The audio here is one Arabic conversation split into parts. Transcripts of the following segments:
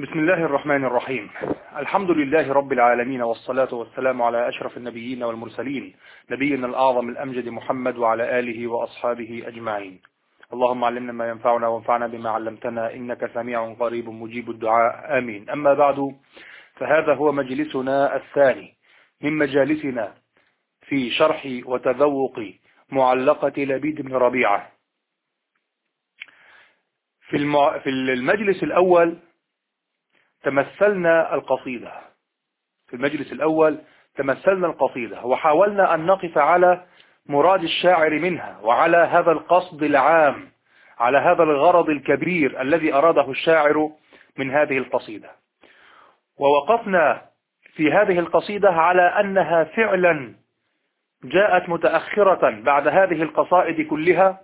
بسم الله الرحمن الرحيم. الحمد لله رب العالمين والصلاة والسلام على أشرف النبيين والمرسلين نبينا الأعظم الأمجد محمد وعلى آله وأصحابه أجمعين. اللهم علمنا ما ينفعنا وانفعنا بما علمتنا إنك سميع قريب مجيب الدعاء. آمين. أما بعد فهذا هو مجلسنا الثاني من مجالسنا في شرح وتذوق معلقة لبيد بن ربيعة. في, المجلس الأول تمثلنا القصيدة. في المجلس الأول تمثلنا القصيدة وحاولنا أن نقف على مراد الشاعر منها وعلى هذا القصد العام على هذا الغرض الكبير الذي أراده الشاعر من هذه القصيدة. ووقفنا في هذه القصيدة على أنها فعلا جاءت متأخرة بعد هذه القصائد كلها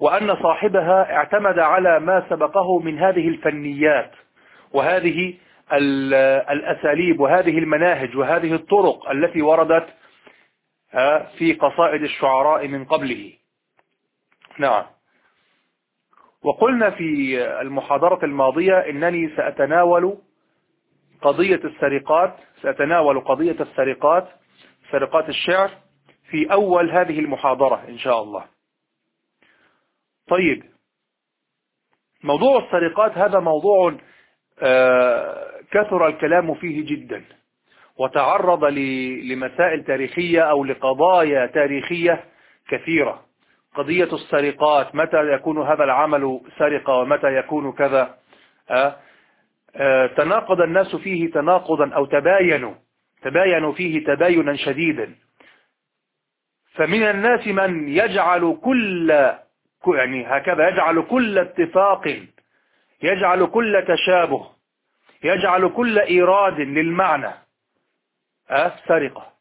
وأن صاحبها اعتمد على ما سبقه من هذه الفنيات. وهذه الأساليب وهذه المناهج وهذه الطرق التي وردت في قصائد الشعراء من قبله. نعم. وقلنا في المحاضرة الماضية إنني سأتناول قضية السرقات سأتناول قضية السرقات سرقات الشعر في أول هذه المحاضرة إن شاء الله. طيب. موضوع السرقات هذا موضوع كثر الكلام فيه جدا وتعرض لمسائل تاريخية أو لقضايا تاريخية كثيرة. قضية السرقات متى يكون هذا العمل سرقة ومتى يكون كذا؟ تناقض الناس فيه تناقضا أو تباينوا تباينوا فيه تباينا شديدا. فمن الناس من يجعل كل يعني هكذا يجعل كل اتفاق يجعل كل تشابه يجعل كل إيراد للمعنى. سرقة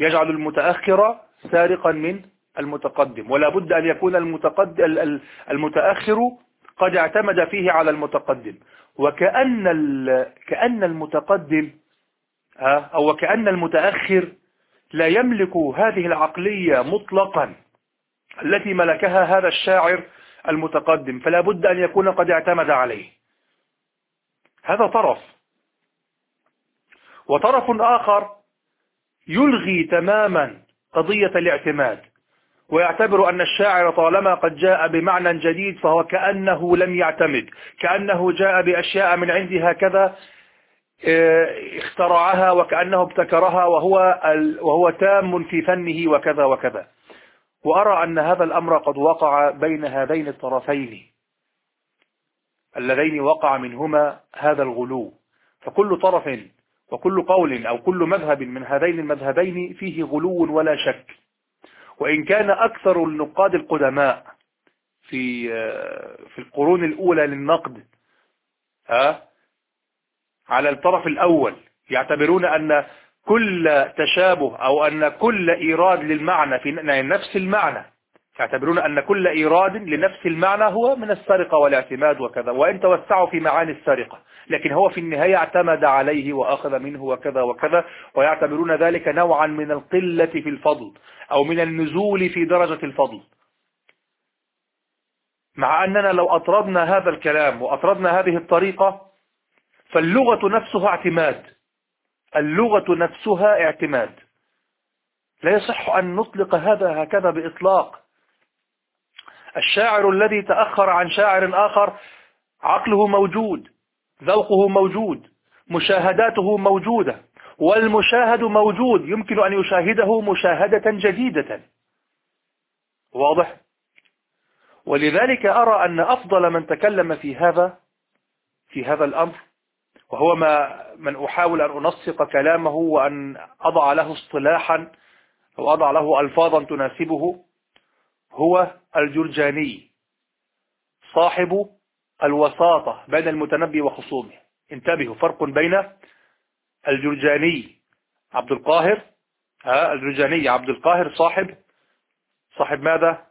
يجعل المتأخر سارقا من المتقدم. ولا بد أن يكون المتأخر قد اعتمد فيه على المتقدم. وكأن كأن المتقدم أو كأن المتأخر لا يملك هذه العقلية مطلقا التي ملكها هذا الشاعر المتقدم فلا بد أن يكون قد اعتمد عليه. هذا طرف. وطرف آخر يلغي تماما قضية الاعتماد ويعتبر أن الشاعر طالما قد جاء بمعنى جديد فهو كأنه لم يعتمد كأنه جاء بأشياء من عنده هكذا آه اخترعها وكأنه ابتكرها وهو, وهو تام في فنه وكذا وكذا. وأرى أن هذا الأمر قد وقع بين هذين الطرفين. اللذين وقع منهما هذا الغلو. فكل طرف وكل قول أو كل مذهب من هذين المذهبين فيه غلو ولا شك. وإن كان أكثر النقاد القدماء في في القرون الأولى للنقد ها على الطرف الأول يعتبرون أن كل تشابه أو أن كل إيراد للمعنى في نفس المعنى. يعتبرون أن كل إيراد لنفس المعنى هو من السرقة والاعتماد وكذا وإن توسعوا في معاني السرقة. لكن هو في النهاية اعتمد عليه وأخذ منه وكذا وكذا ويعتبرون ذلك نوعا من القلة في الفضل أو من النزول في درجة الفضل. مع أننا لو أطردنا هذا الكلام وأطردنا هذه الطريقة فاللغة نفسها اعتماد. اللغة نفسها اعتماد. لا يصح أن نطلق هذا هكذا بإطلاق. الشاعر الذي تأخر عن شاعر آخر عقله موجود ذوقه موجود مشاهداته موجودة والمشاهد موجود يمكن أن يشاهده مشاهدة جديدة. واضح؟ ولذلك أرى أن أفضل من تكلم في هذا في هذا الأمر وهو ما من أحاول أن أنسق كلامه وأن أضع له اصطلاحا أو أضع له ألفاظا تناسبه هو الجرجاني صاحب الوساطة بين المتنبي وخصومه. انتبهوا فرق بين الجرجاني عبد القاهر ها الجرجاني عبد القاهر صاحب صاحب ماذا؟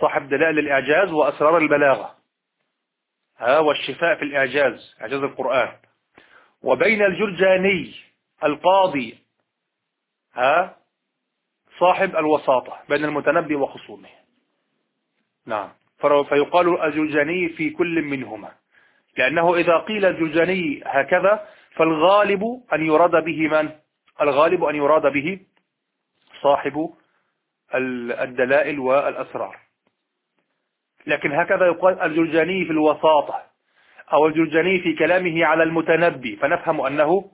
صاحب دلائل الإعجاز وأسرار البلاغة ها والشفاء في الإعجاز إعجاز القرآن. وبين الجرجاني القاضي ها صاحب الوساطة بين المتنبي وخصومه. نعم. فيقال الجرجاني في كل منهما. لأنه إذا قيل الجرجاني هكذا فالغالب أن يراد به من؟ الغالب أن يراد به صاحب الدلائل والأسرار. لكن هكذا يقال الجرجاني في الوساطة. أو الجرجاني في كلامه على المتنبي فنفهم أنه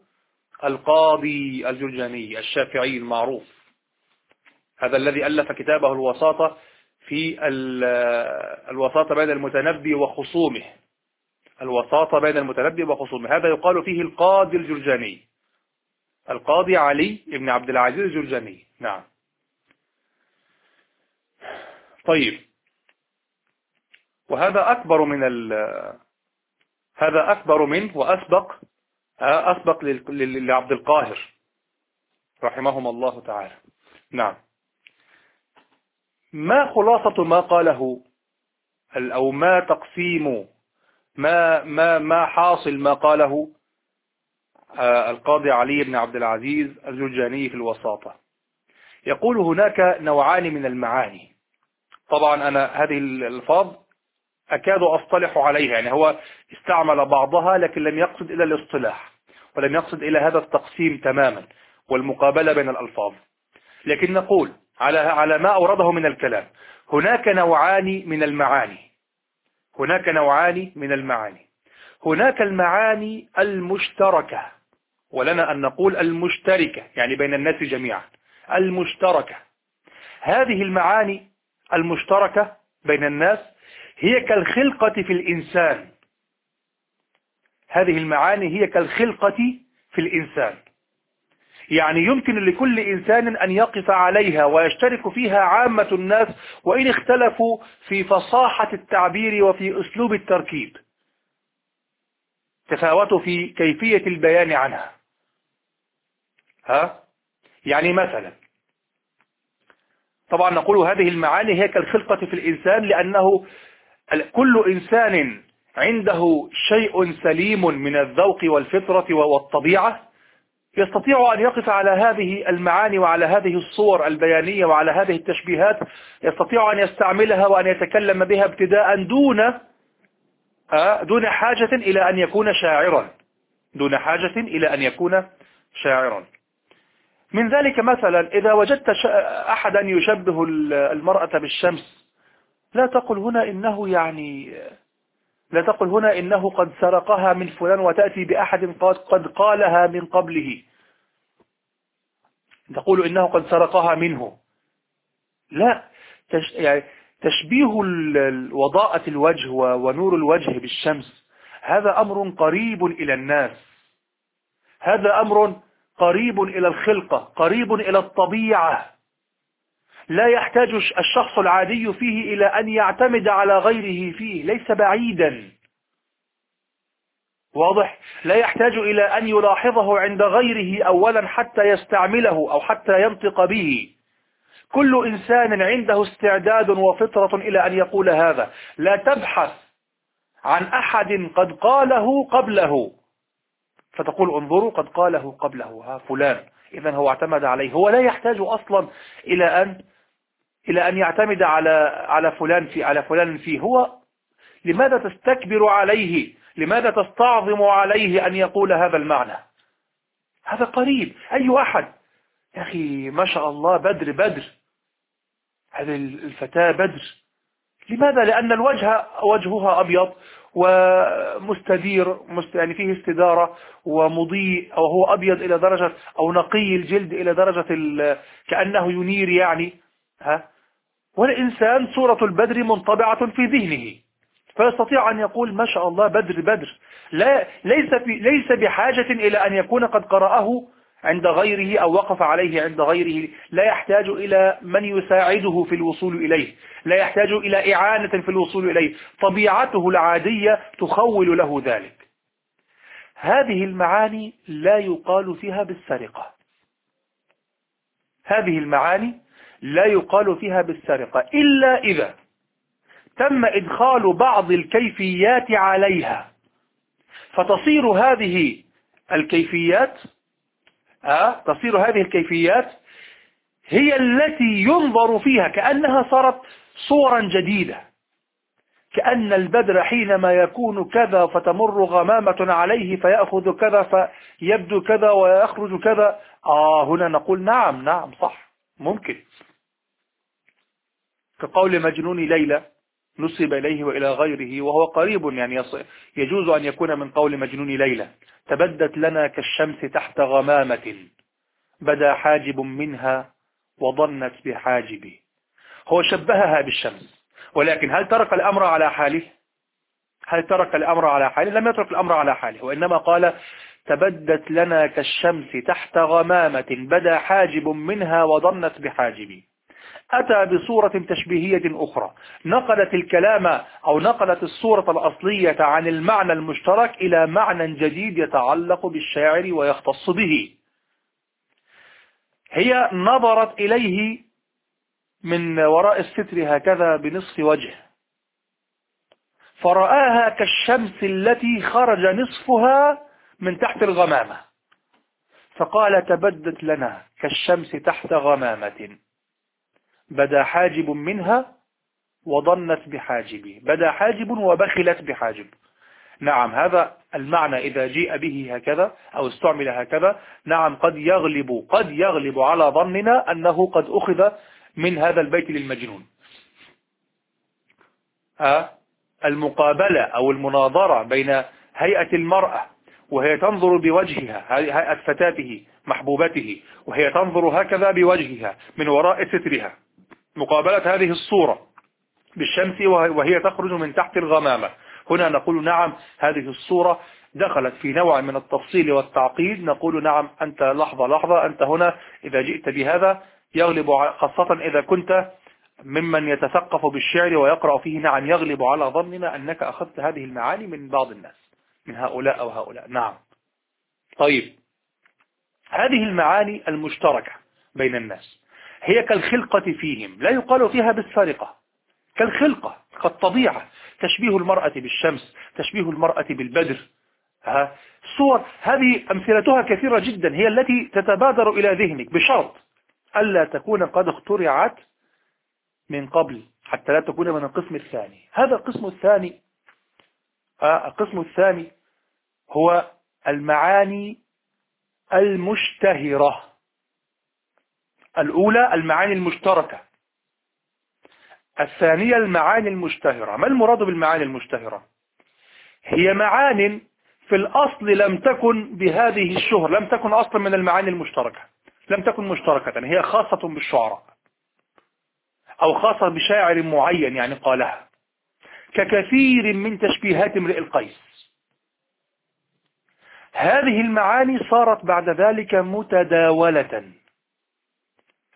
القاضي الجرجاني الشافعي المعروف. هذا الذي ألف كتابه الوساطة في الوساطة بين المتنبي وخصومه. الوساطة بين المتنبي وخصومه. هذا يقال فيه القاضي الجرجاني. القاضي علي بن عبد العزيز الجرجاني. نعم. طيب. وهذا أكبر من ال هذا أكبر من وأسبق أسبق لعبد القاهر رحمهم الله تعالى. نعم. ما خلاصة ما قاله أو ما تقسيم ما ما ما حاصل ما قاله آه، القاضي علي بن عبد العزيز الجرجاني في الوساطة. يقول هناك نوعان من المعاني. طبعا أنا هذه الألفاظ أكاد أصطلح عليها يعني هو استعمل بعضها لكن لم يقصد إلى الاصطلاح ولم يقصد إلى هذا التقسيم تماما والمقابلة بين الألفاظ. لكن نقول على على ما أورده من الكلام هناك نوعان من المعاني هناك نوعان من المعاني. هناك المعاني المشتركة ولنا أن نقول المشتركة يعني بين الناس جميعا المشتركة. هذه المعاني المشتركة بين الناس هي كالخلقة في الإنسان. هذه المعاني هي كالخلقة في الإنسان. يعني يمكن لكل إنسان أن يقف عليها ويشترك فيها عامة الناس وإن اختلفوا في فصاحة التعبير وفي أسلوب التركيب. تفاوتوا في كيفية البيان عنها. ها؟ يعني مثلا طبعا نقول هذه المعاني هي كالخلقة في الإنسان لأنه كل إنسان عنده شيء سليم من الذوق والفطرة والطبيعة يستطيع أن يقف على هذه المعاني وعلى هذه الصور البيانية وعلى هذه التشبيهات يستطيع أن يستعملها وأن يتكلم بها ابتداء دون آه، دون حاجة إلى أن يكون شاعرا. دون حاجة إلى أن يكون شاعرا. من ذلك مثلا إذا وجدت أحدا يشبه المرأة بالشمس لا تقل هنا إنه يعني لا تقل هنا إنه قد سرقها من فلان وتأتي بأحد قد قالها من قبله. تقول إنه قد سرقها منه. لا تش يعني تشبيه وضاءة الوجه ونور الوجه بالشمس هذا أمر قريب إلى الناس. هذا أمر قريب إلى الخلقة قريب إلى الطبيعة. لا يحتاج الشخص العادي فيه إلى أن يعتمد على غيره فيه ليس بعيدا. واضح؟ لا يحتاج إلى أن يلاحظه عند غيره أولا حتى يستعمله أو حتى ينطق به. كل إنسان عنده استعداد وفطرة إلى أن يقول هذا. لا تبحث عن أحد قد قاله قبله. فتقول انظروا قد قاله قبله ها فلان. إذا هو اعتمد عليه. هو لا يحتاج أصلا إلى أن إلى أن يعتمد على على فلان في على فلان فيه. هو لماذا تستكبر عليه؟ لماذا تستعظم عليه أن يقول هذا المعنى؟ هذا قريب. أي أحد؟ يا أخي ما شاء الله بدر بدر. هذه الفتاة بدر. لماذا؟ لأن الوجه وجهها أبيض ومستدير يعني فيه استدارة ومضيء أو هو أبيض إلى درجة أو نقي الجلد إلى درجة كأنه ينير يعني. ها؟ والإنسان صورة البدر منطبعة في ذهنه. فيستطيع أن يقول ما شاء الله بدر بدر. لا ليس, في ليس بحاجة إلى أن يكون قد قرأه عند غيره أو وقف عليه عند غيره. لا يحتاج إلى من يساعده في الوصول إليه. لا يحتاج إلى إعانة في الوصول إليه. طبيعته العادية تخول له ذلك. هذه المعاني لا يقال فيها بالسرقة. هذه المعاني لا يقال فيها بالسرقة إلا إذا تم إدخال بعض الكيفيات عليها. فتصير هذه الكيفيات أه؟ تصير هذه الكيفيات هي التي ينظر فيها كأنها صارت صورا جديدة. كأن البدر حينما يكون كذا فتمر غمامة عليه فيأخذ كذا فيبدو كذا ويخرج كذا. آه هنا نقول نعم نعم صح ممكن. كقول مجنون ليلى نسب إليه وإلى غيره وهو قريب يعني يجوز أن يكون من قول مجنون ليلى. تبدت لنا كالشمس تحت غمامة. بدا حاجب منها وظنت بحاجبه هو شبهها بالشمس. ولكن هل ترك الأمر على حاله؟ هل ترك الأمر على حاله؟ لم يترك الأمر على حاله. وإنما قال تبدت لنا كالشمس تحت غمامة. بدا حاجب منها وظنت بحاجبي أتى بصورة تشبيهية أخرى. نقلت الكلام أو نقلت الصورة الأصلية عن المعنى المشترك إلى معنى جديد يتعلق بالشاعر ويختص به. هي نظرت إليه من وراء الستر هكذا بنصف وجه. فرآها كالشمس التي خرج نصفها من تحت الغمامة. فقال تبدت لنا كالشمس تحت غمامة. بدا حاجب منها وظنت بحاجب بدا حاجب وبخلت بحاجب. نعم هذا المعنى إذا جيء به هكذا أو استعمل هكذا. نعم قد يغلب قد يغلب على ظننا أنه قد أخذ من هذا البيت للمجنون. المقابلة أو المناظرة بين هيئة المرأة وهي تنظر بوجهها هيئة فتاته محبوبته وهي تنظر هكذا بوجهها من وراء سترها. مقابلة هذه الصورة بالشمس وهي تخرج من تحت الغمامة. هنا نقول نعم هذه الصورة دخلت في نوع من التفصيل والتعقيد. نقول نعم أنت لحظة لحظة أنت هنا إذا جئت بهذا يغلب خاصة إذا كنت ممن يتثقف بالشعر ويقرأ فيه. نعم يغلب على ظننا أنك أخذت هذه المعاني من بعض الناس من هؤلاء أو هؤلاء. نعم. طيب. هذه المعاني المشتركة بين الناس. هي كالخلقة فيهم لا يقال فيها بالسرقة. كالخلقة كالطبيعة. تشبيه المرأة بالشمس تشبيه المرأة بالبدر. الصور هذه أمثلتها كثيرة جدا هي التي تتبادر إلى ذهنك بشرط ألا تكون قد اخترعت من قبل حتى لا تكون من القسم الثاني. هذا القسم الثاني القسم الثاني هو المعاني المشتهرة. الأولى المعاني المشتركة. الثانية المعاني المشتهرة. ما المراد بالمعاني المشتهرة؟ هي معان في الأصل لم تكن بهذه الشهر لم تكن أصلا من المعاني المشتركة. لم تكن مشتركة هي خاصة بالشعراء. أو خاصة بشاعر معين يعني قالها. ككثير من تشبيهات امرئ القيس. هذه المعاني صارت بعد ذلك متداولة.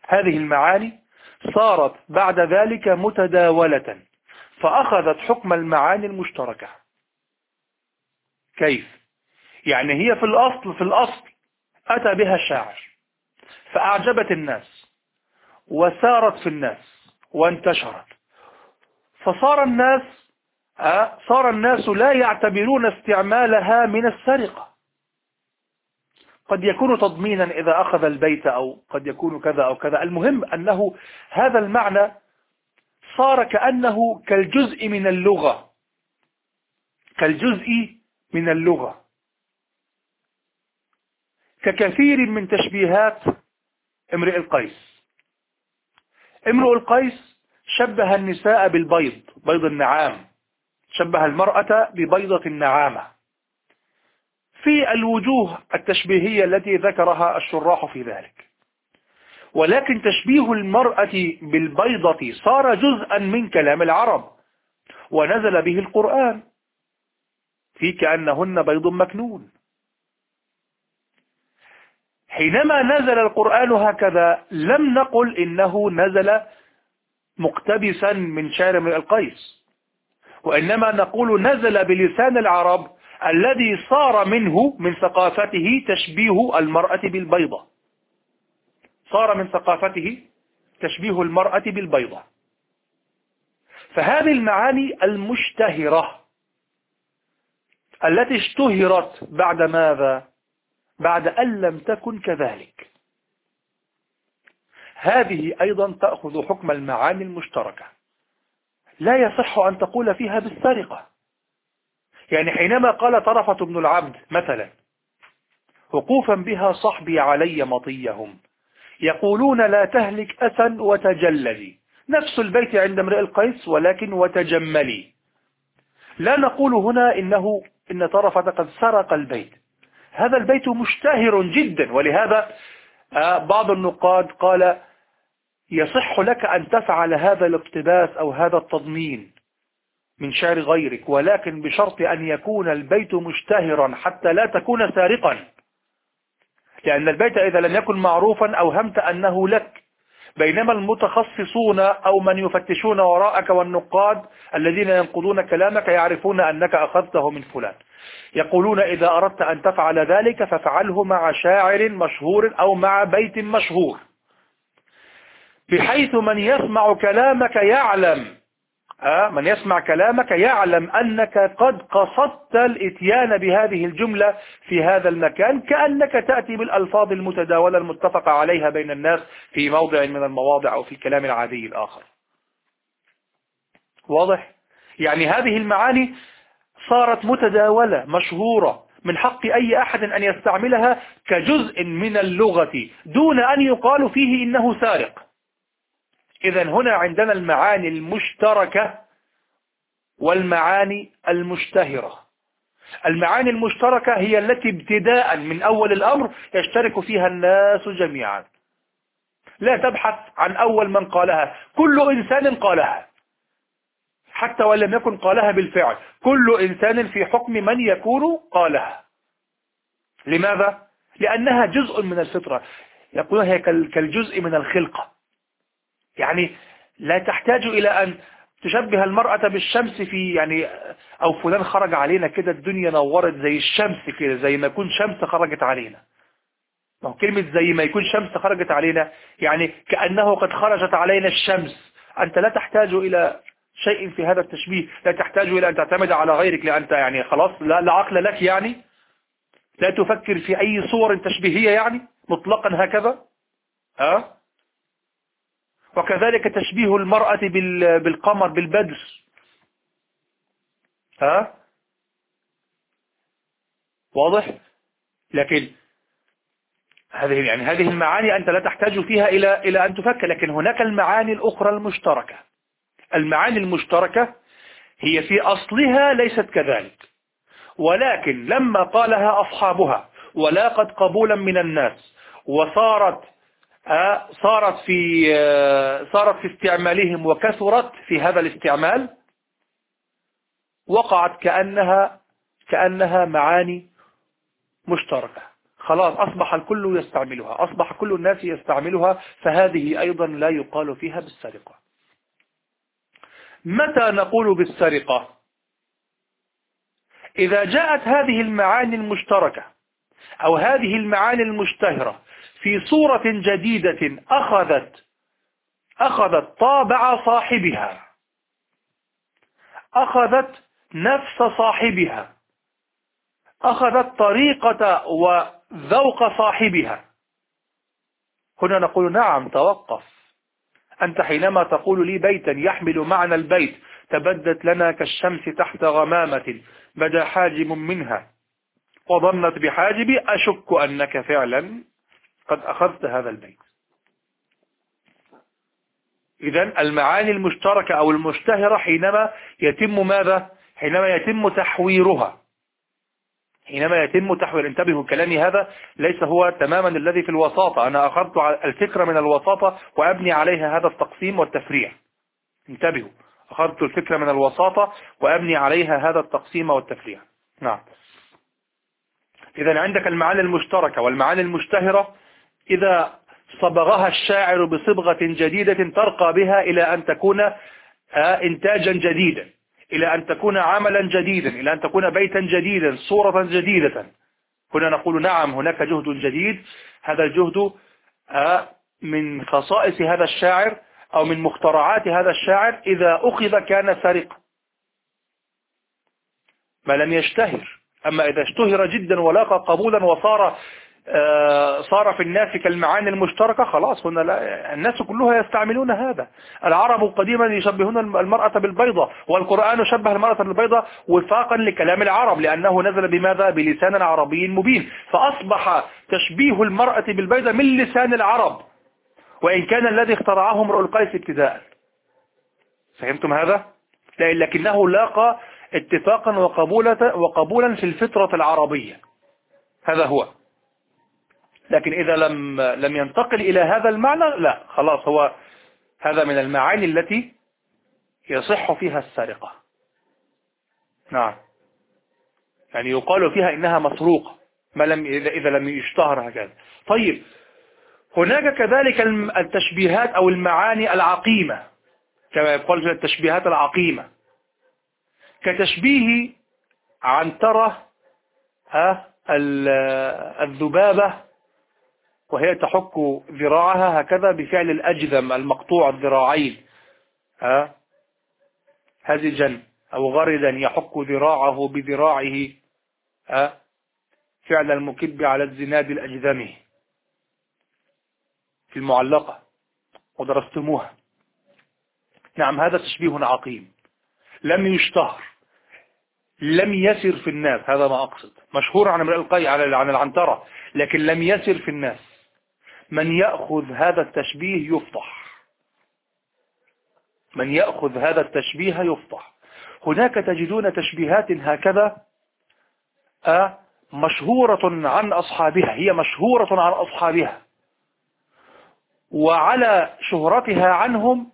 هذه المعاني صارت بعد ذلك متداولة فأخذت حكم المعاني المشتركة. كيف؟ يعني هي في الأصل في الأصل أتى بها الشاعر فأعجبت الناس وسارت في الناس وانتشرت. فصار الناس آه، صار الناس لا يعتبرون استعمالها من السرقة. قد يكون تضمينا إذا أخذ البيت أو قد يكون كذا أو كذا. المهم أنه هذا المعنى صار كأنه كالجزء من اللغة. كالجزء من اللغة. ككثير من تشبيهات امرئ القيس. امرؤ القيس شبه النساء بالبيض بيض النعام. شبه المرأة ببيضة النعامة. في الوجوه التشبيهية التي ذكرها الشراح في ذلك. ولكن تشبيه المرأة بالبيضة صار جزءا من كلام العرب ونزل به القرآن. في كأنهن بيض مكنون. حينما نزل القرآن هكذا لم نقل إنه نزل مقتبسا من شعر من القيس وإنما نقول نزل بلسان العرب الذي صار منه من ثقافته تشبيه المرأة بالبيضة. صار من ثقافته تشبيه المرأة بالبيضة. فهذه المعاني المشتهرة التي اشتهرت بعد ماذا؟ بعد أن لم تكن كذلك. هذه أيضا تأخذ حكم المعاني المشتركة. لا يصح أن تقول فيها بالسرقة. يعني حينما قال طرفة بن العبد مثلا وقوفا بها صحبي علي مطيهم يقولون لا تهلك أسا وتجللي نفس البيت عند امرئ القيس ولكن وتجملي. لا نقول هنا إنه إن طرفة قد سرق البيت هذا البيت مشتهر جدا ولهذا آه، بعض النقاد قال يصح لك أن تفعل هذا الاقتباس أو هذا التضمين من شعر غيرك ولكن بشرط أن يكون البيت مشتهرا حتى لا تكون سارقا. لأن البيت إذا لم يكن معروفا أوهمت أنه لك. بينما المتخصصون أو من يفتشون وراءك والنقاد الذين ينقضون كلامك يعرفون أنك أخذته من فلان. يقولون إذا أردت أن تفعل ذلك فافعله مع شاعر مشهور أو مع بيت مشهور. بحيث من يسمع كلامك يعلم من يسمع كلامك يعلم أنك قد قصدت الإتيان بهذه الجملة في هذا المكان كأنك تأتي بالألفاظ المتداولة المتفق عليها بين الناس في موضع من المواضع أو في الكلام العادي الآخر واضح؟ يعني هذه المعاني صارت متداولة مشهورة من حق أي أحد أن يستعملها كجزء من اللغة دون أن يقال فيه إنه سارق إذا هنا عندنا المعاني المشتركة والمعاني المشتهرة. المعاني المشتركة هي التي ابتداء من أول الأمر يشترك فيها الناس جميعا. لا تبحث عن أول من قالها. كل إنسان قالها. حتى وإن لم يكن قالها بالفعل. كل إنسان في حكم من يكون قالها. لماذا؟ لأنها جزء من الفطرة. يقولون هي كالجزء من الخلقة. يعني لا تحتاج إلى أن تشبه المرأة بالشمس في يعني أو فلان خرج علينا كده الدنيا نورت زي الشمس كده زي ما يكون شمس خرجت علينا. ما هو كلمة زي ما يكون شمس خرجت علينا يعني كأنه قد خرجت علينا الشمس. أنت لا تحتاج إلى شيء في هذا التشبيه لا تحتاج إلى أن تعتمد على غيرك لأنت يعني خلاص لا, لا عقل لك يعني. لا تفكر في أي صور تشبيهية يعني مطلقا هكذا. ها وكذلك تشبيه المرأة بالقمر بالبدر. ها؟ واضح؟ لكن هذه يعني هذه المعاني أنت لا تحتاج فيها إلى إلى أن تفكر لكن هناك المعاني الأخرى المشتركة. المعاني المشتركة هي في أصلها ليست كذلك. ولكن لما قالها أصحابها ولاقت قبولا من الناس وصارت صارت في آه، صارت في استعمالهم وكثرت في هذا الاستعمال. وقعت كأنها كأنها معاني مشتركة. خلاص أصبح الكل يستعملها أصبح كل الناس يستعملها فهذه أيضا لا يقال فيها بالسرقة. متى نقول بالسرقة؟ إذا جاءت هذه المعاني المشتركة أو هذه المعاني المشتهرة في صورة جديدة أخذت أخذت طابع صاحبها. أخذت نفس صاحبها. أخذت طريقة وذوق صاحبها. هنا نقول نعم توقف. أنت حينما تقول لي بيتا يحمل معنى البيت تبدت لنا كالشمس تحت غمامة بدا حاجب منها. وظنت بحاجبي أشك أنك فعلا قد أخذت هذا البيت. إذا المعاني المشتركة أو المشتهرة حينما يتم ماذا؟ حينما يتم تحويرها. حينما يتم تحوير. انتبهوا كلامي هذا ليس هو تماما الذي في الوساطة. أنا أخذت الفكرة من الوساطة وأبني عليها هذا التقسيم والتفريع. انتبهوا. أخذت الفكرة من الوساطة وأبني عليها هذا التقسيم والتفريع. نعم. إذا عندك المعاني المشتركة والمعاني المشتهرة إذا صبغها الشاعر بصبغة جديدة ترقى بها إلى أن تكون آه، إنتاجا جديدا إلى أن تكون عملا جديدا إلى أن تكون بيتا جديدا صورة جديدة. هنا نقول نعم هناك جهد جديد. هذا الجهد آه، من خصائص هذا الشاعر أو من مخترعات هذا الشاعر. إذا أخذ كان سرق. ما لم يشتهر. أما إذا اشتهر جدا ولاقى قبولا وصار صار في الناس كالمعاني المشتركة خلاص هنا لا الناس كلها يستعملون هذا. العرب قديما يشبهون المرأة بالبيضة والقرآن شبه المرأة بالبيضة وفاقا لكلام العرب لأنه نزل بماذا؟ بلسان عربي مبين. فأصبح تشبيه المرأة بالبيضة من لسان العرب. وإن كان الذي اخترعه امرؤ القيس ابتداء. فهمتم هذا؟ لكنه لاقى اتفاقا وقبولا في الفطرة العربية. هذا هو. لكن إذا لم لم ينتقل إلى هذا المعنى لا خلاص هو هذا من المعاني التي يصح فيها السرقة. نعم. يعني يقال فيها إنها مسروقة ما لم إذا لم يشتهر هكذا. طيب هناك كذلك التشبيهات أو المعاني العقيمة كما يقال التشبيهات العقيمة. كتشبيه عنترة ها الذبابة وهي تحك ذراعها هكذا بفعل الأجذم المقطوع الذراعين. ها؟ هزجا أو غردا يحك ذراعه بذراعه. ها؟ فعل المكب على الزناد الأجذمي في المعلقة. ودرستموها. نعم هذا تشبيه عقيم. لم يشتهر. لم يسر في الناس. هذا ما أقصد. مشهور عن امرئ القي عن العنترة. لكن لم يسر في الناس. من يأخذ هذا التشبيه يفضح. من يأخذ هذا التشبيه يفضح. هناك تجدون تشبيهات هكذا آه، مشهورة عن أصحابها هي مشهورة عن أصحابها. وعلى شهرتها عنهم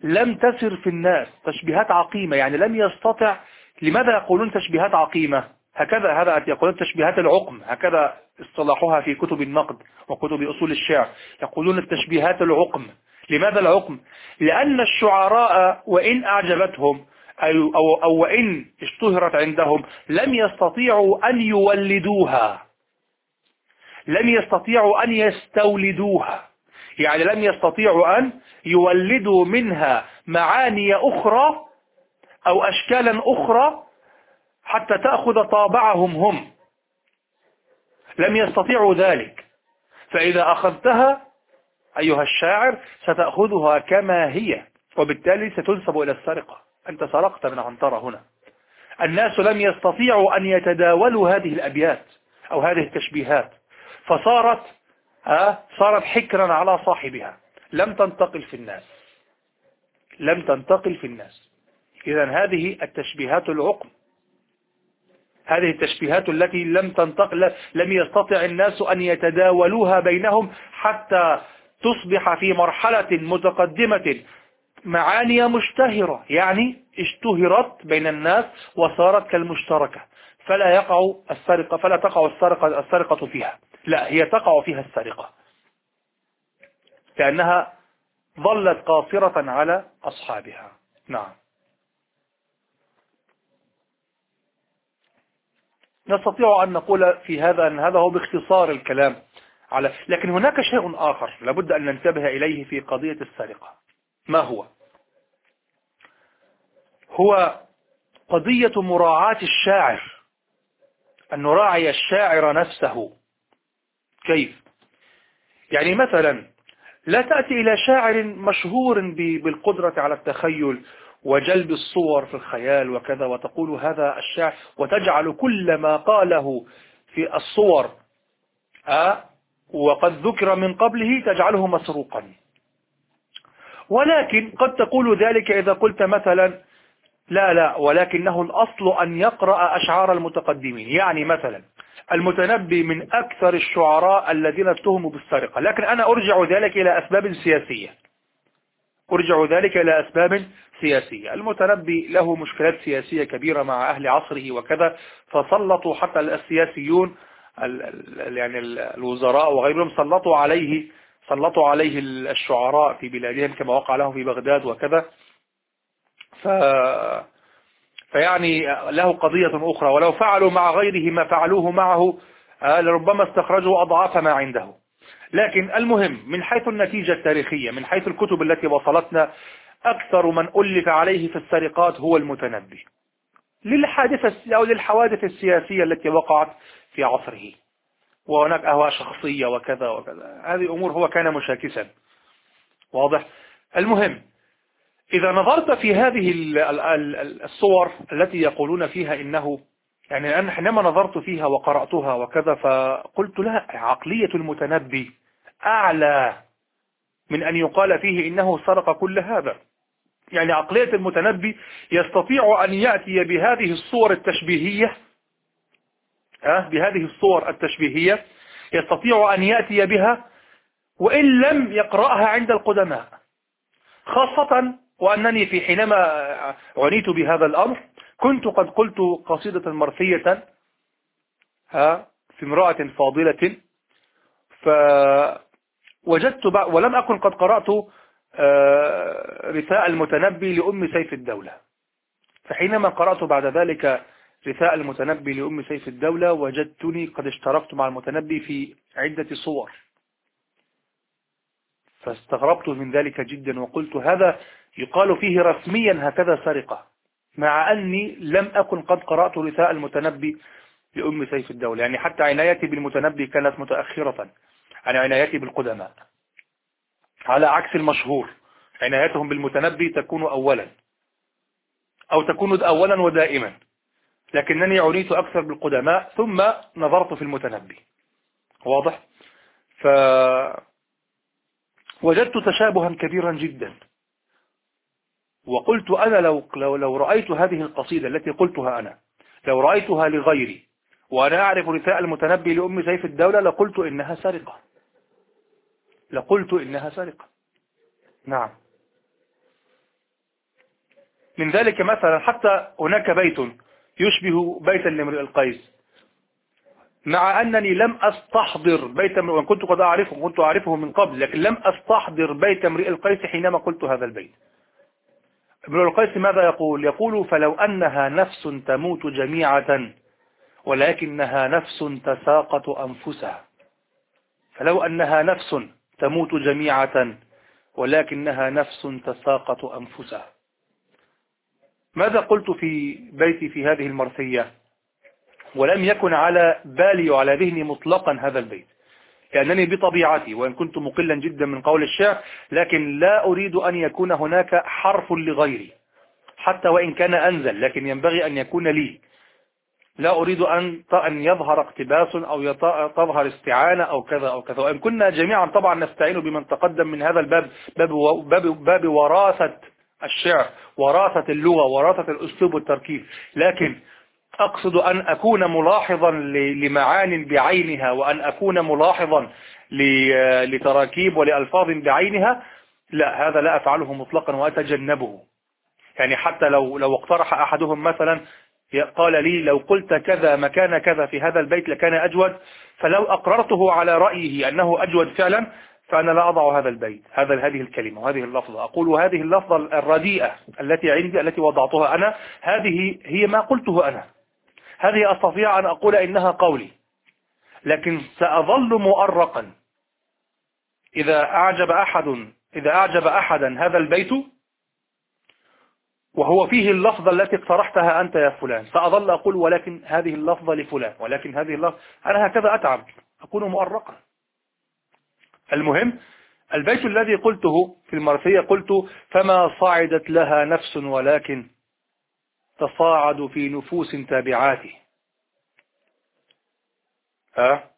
لم تسر في الناس تشبيهات عقيمة يعني لم يستطع لماذا يقولون تشبيهات عقيمة؟ هكذا هذا يقولون تشبيهات العقم هكذا اصطلاحها في كتب النقد وكتب أصول الشعر. يقولون التشبيهات العقم. لماذا العقم؟ لأن الشعراء وإن أعجبتهم أو, أو, أو وإن اشتهرت عندهم لم يستطيعوا أن يولدوها. لم يستطيعوا أن يستولدوها. يعني لم يستطيعوا أن يولدوا منها معاني أخرى أو أشكالا أخرى حتى تأخذ طابعهم هم. لم يستطيعوا ذلك. فإذا أخذتها أيها الشاعر ستأخذها كما هي وبالتالي ستنسب إلى السرقة. أنت سرقت من عنترة هنا. الناس لم يستطيعوا أن يتداولوا هذه الأبيات أو هذه التشبيهات. فصارت صارت حكرا على صاحبها. لم تنتقل في الناس. لم تنتقل في الناس. إذا هذه التشبيهات العقم. هذه التشبيهات التي لم تنتقل لم يستطع الناس أن يتداولوها بينهم حتى تصبح في مرحلة متقدمة. معاني مشتهرة يعني اشتهرت بين الناس وصارت كالمشتركة. فلا يقع السرقة فلا تقع السرقة, السرقة فيها. لا هي تقع فيها السرقة. كأنها ظلت قاصرة على أصحابها. نعم. نستطيع أن نقول في هذا أن هذا هو باختصار الكلام على لكن هناك شيء آخر لابد أن ننتبه إليه في قضية السرقة. ما هو؟ هو قضية مراعاة الشاعر أن نراعي الشاعر نفسه. كيف؟ يعني مثلا لا تأتي إلى شاعر مشهور بالقدرة على التخيل وجلب الصور في الخيال وكذا وتقول هذا الشاعر وتجعل كل ما قاله في الصور أه وقد ذكر من قبله تجعله مسروقا. ولكن قد تقول ذلك إذا قلت مثلا لا لا ولكنه الأصل أن يقرأ أشعار المتقدمين. يعني مثلا المتنبي من أكثر الشعراء الذين اتهموا بالسرقة. لكن أنا أرجع ذلك إلى أسباب سياسية. أرجع ذلك إلى أسباب سياسية. المتنبي له مشكلات سياسية كبيرة مع أهل عصره وكذا فسلطوا حتى السياسيون يعني الوزراء وغيرهم سلطوا عليه سلطوا عليه الشعراء في بلادهم كما وقع له في بغداد وكذا. ف فيعني له قضية أخرى. ولو فعلوا مع غيره ما فعلوه معه آه، لربما استخرجوا أضعاف ما عنده. لكن المهم من حيث النتيجة التاريخية من حيث الكتب التي وصلتنا أكثر من ألف عليه في السرقات هو المتنبي. للحادثة أو للحوادث السياسية التي وقعت في عصره. وهناك أهواء شخصية وكذا وكذا. هذه أمور هو كان مشاكسا. واضح؟ المهم إذا نظرت في هذه الصور التي يقولون فيها إنه يعني أنا حينما نظرت فيها وقرأتها وكذا فقلت لا عقلية المتنبي أعلى من أن يقال فيه إنه سرق كل هذا. يعني عقلية المتنبي يستطيع أن يأتي بهذه الصور التشبيهية بهذه الصور التشبيهية يستطيع أن يأتي بها وإن لم يقرأها عند القدماء. خاصة وأنني في حينما عنيت بهذا الأمر كنت قد قلت قصيدة مرثية في امرأة فاضلة فوجدت ولم أكن قد قرأت رثاء المتنبي لأم سيف الدولة. فحينما قرأت بعد ذلك رثاء المتنبي لأم سيف الدولة وجدتني قد اشتركت مع المتنبي في عدة صور. فاستغربت من ذلك جدا وقلت هذا يقال فيه رسميا هكذا سرقة مع أني لم أكن قد قرأت رثاء المتنبي لأم سيف الدولة. يعني حتى عنايتي بالمتنبي كانت متأخرة عن عنايتي بالقدماء. على عكس المشهور عنايتهم بالمتنبي تكون أولا. أو تكون أولا ودائما. لكنني عنيت أكثر بالقدماء ثم نظرت في المتنبي. واضح؟ فوجدت تشابها كبيرا جدا. وقلت أنا لو, لو, لو رأيت هذه القصيدة التي قلتها أنا لو رأيتها لغيري وأنا أعرف رثاء المتنبي لأم سيف الدولة لقلت إنها سرقة. لقلت إنها سرقة. نعم. من ذلك مثلا حتى هناك بيت يشبه بيتا لامرئ القيس. مع أنني لم أستحضر بيت امرئ كنت قد أعرفه كنت أعرفه من قبل لكن لم أستحضر بيت امرئ القيس حينما قلت هذا البيت. ابن القيس ماذا يقول؟ يقول فلو أنها نفس تموت جميعة ولكنها نفس تساقط أنفسها. فلو أنها نفس تموت جميعة ولكنها نفس تساقط أنفسها. ماذا قلت في بيتي في هذه المرثية؟ ولم يكن على بالي وعلى ذهني مطلقا هذا البيت لأنني بطبيعتي وإن كنت مقلا جدا من قول الشعر لكن لا أريد أن يكون هناك حرف لغيري حتى وإن كان أنزل لكن ينبغي أن يكون لي. لا أريد أن أن يظهر اقتباس أو تظهر استعانة أو كذا أو كذا. وإن كنا جميعا طبعا نستعين بمن تقدم من هذا الباب باب, باب, باب وراثة الشعر وراثة اللغة وراثة الأسلوب والتركيب لكن أقصد أن أكون ملاحظا لمعان بعينها وأن أكون ملاحظا لتراكيب ولألفاظ بعينها. لا هذا لا أفعله مطلقا وأتجنبه. يعني حتى لو لو اقترح أحدهم مثلا قال لي لو قلت كذا مكان كذا في هذا البيت لكان أجود فلو أقررته على رأيه أنه أجود فعلا فأنا لا أضع هذا البيت هذا هذه الكلمة وهذه اللفظة. أقول هذه اللفظة الرديئة التي عندي التي وضعتها أنا هذه هي ما قلته أنا. هذه أستطيع أن أقول إنها قولي. لكن سأظل مؤرقا. إذا أعجب أحد إذا أعجب أحدا هذا البيت وهو فيه اللفظة التي اقترحتها أنت يا فلان. سأظل أقول ولكن هذه اللفظة لفلان ولكن هذه اللفظة. أنا هكذا أتعب. أكون مؤرقا. المهم البيت الذي قلته في المرثية قلت فما صعدت لها نفس ولكن تصاعد في نفوس تابعاته. ها؟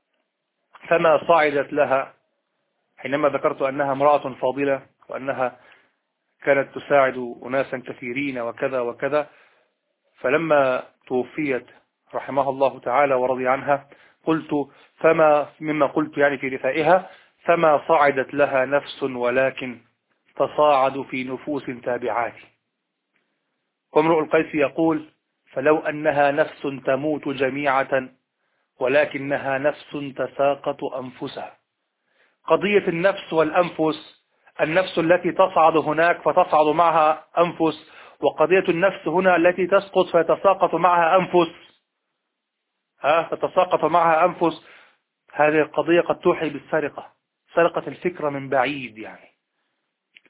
فما صعدت لها حينما ذكرت أنها امرأة فاضلة وأنها كانت تساعد أناسا كثيرين وكذا وكذا. فلما توفيت رحمها الله تعالى ورضي عنها قلت فما مما قلت يعني في رثائها فما صعدت لها نفس ولكن تصاعد في نفوس تابعات. وامرؤ القيس يقول فلو أنها نفس تموت جميعة ولكنها نفس تساقط أنفسها. قضية النفس والأنفس النفس التي تصعد هناك فتصعد معها أنفس وقضية النفس هنا التي تسقط فيتساقط معها أنفس. ها؟ تتساقط معها أنفس. هذه القضية قد توحي بالسرقة. سرقة الفكرة من بعيد يعني.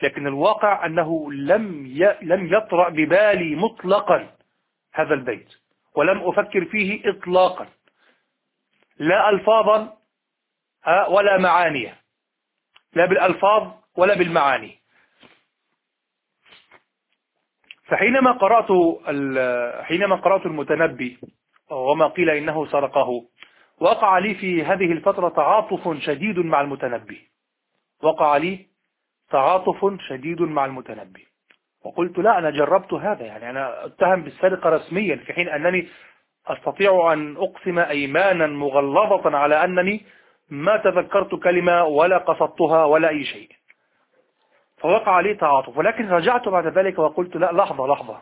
لكن الواقع أنه لم لم يطرأ ببالي مطلقا هذا البيت ولم أفكر فيه إطلاقا. لا ألفاظا ولا معاني لا بالألفاظ ولا بالمعاني. فحينما قرأت حينما قرأت المتنبي وما قيل إنه سرقه وقع لي في هذه الفترة تعاطف شديد مع المتنبي. وقع لي تعاطف شديد مع المتنبي. وقلت لا أنا جربت هذا يعني أنا أتهم بالسرقة رسميا في حين أنني أستطيع أن أقسم أيمانا مغلظة على أنني ما تذكرت كلمة ولا قصدتها ولا أي شيء. فوقع لي تعاطف. ولكن رجعت بعد ذلك وقلت لا لحظة لحظة.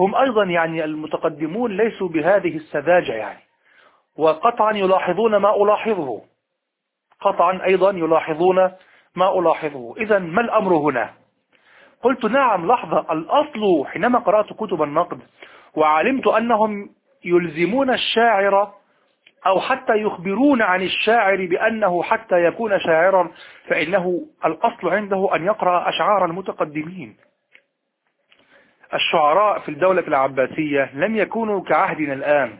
هم أيضا يعني المتقدمون ليسوا بهذه السذاجة يعني. وقطعا يلاحظون ما ألاحظه. قطعا أيضا يلاحظون ما ألاحظه. إذا ما الأمر هنا؟ قلت نعم لحظة. الأصل حينما قرأت كتب النقد وعلمت أنهم يلزمون الشاعر أو حتى يخبرون عن الشاعر بأنه حتى يكون شاعرا فإنه الأصل عنده أن يقرأ أشعار المتقدمين. الشعراء في الدولة العباسية لم يكونوا كعهدنا الآن.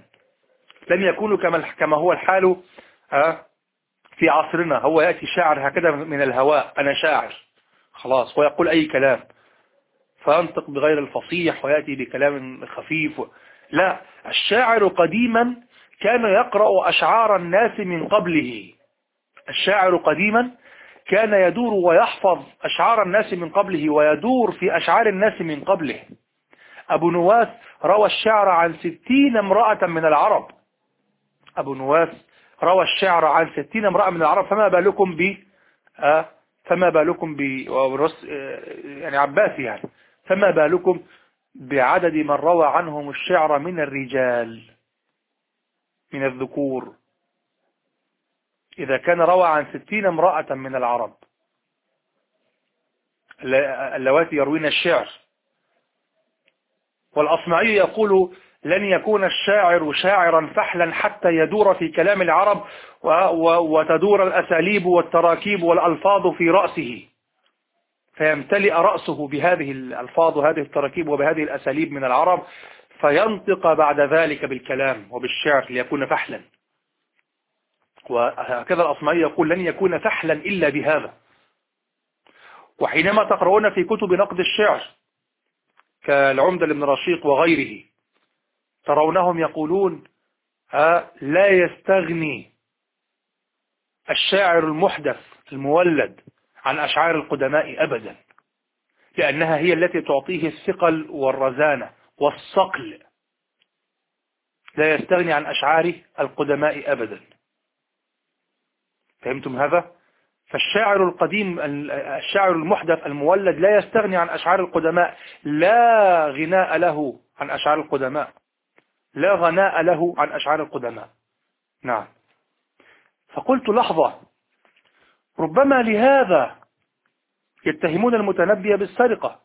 لم يكونوا كما هو الحال آه، في عصرنا. هو يأتي شاعر هكذا من الهواء أنا شاعر. خلاص ويقول أي كلام. فينطق بغير الفصيح ويأتي بكلام خفيف. لا الشاعر قديما كان يقرأ أشعار الناس من قبله. الشاعر قديما كان يدور ويحفظ أشعار الناس من قبله ويدور في أشعار الناس من قبله. أبو نواس روى الشعر عن ستين امرأة من العرب. أبو نواس روى الشعر عن ستين امرأة من العرب. فما بالكم ب آه، فما بالكم ب آه، يعني عباسي يعني. فما بالكم بعدد من روى عنهم الشعر من الرجال؟ من الذكور. إذا كان روى عن ستين امرأة من العرب. اللواتي يروين الشعر. والأصمعي يقول لن يكون الشاعر شاعرا فحلا حتى يدور في كلام العرب وتدور الأساليب والتراكيب والألفاظ في رأسه. فيمتلئ رأسه بهذه الألفاظ وهذه التراكيب وبهذه الأساليب من العرب. فينطق بعد ذلك بالكلام وبالشعر ليكون فحلا. وهكذا الأصمعي يقول لن يكون فحلا إلا بهذا. وحينما تقرؤون في كتب نقد الشعر كالعمدة لابن رشيق وغيره ترونهم يقولون لا يستغني الشاعر المحدث المولد عن أشعار القدماء أبدا لأنها هي التي تعطيه الثقل والرزانة والصقل لا يستغني عن أشعار القدماء أبدا. فهمتم هذا؟ فالشاعر القديم الشاعر المحدث المولد لا يستغني عن أشعار القدماء. لا غناء له عن أشعار القدماء. لا غناء له عن أشعار القدماء. نعم. فقلت لحظة ربما لهذا يتهمون المتنبي بالسرقة.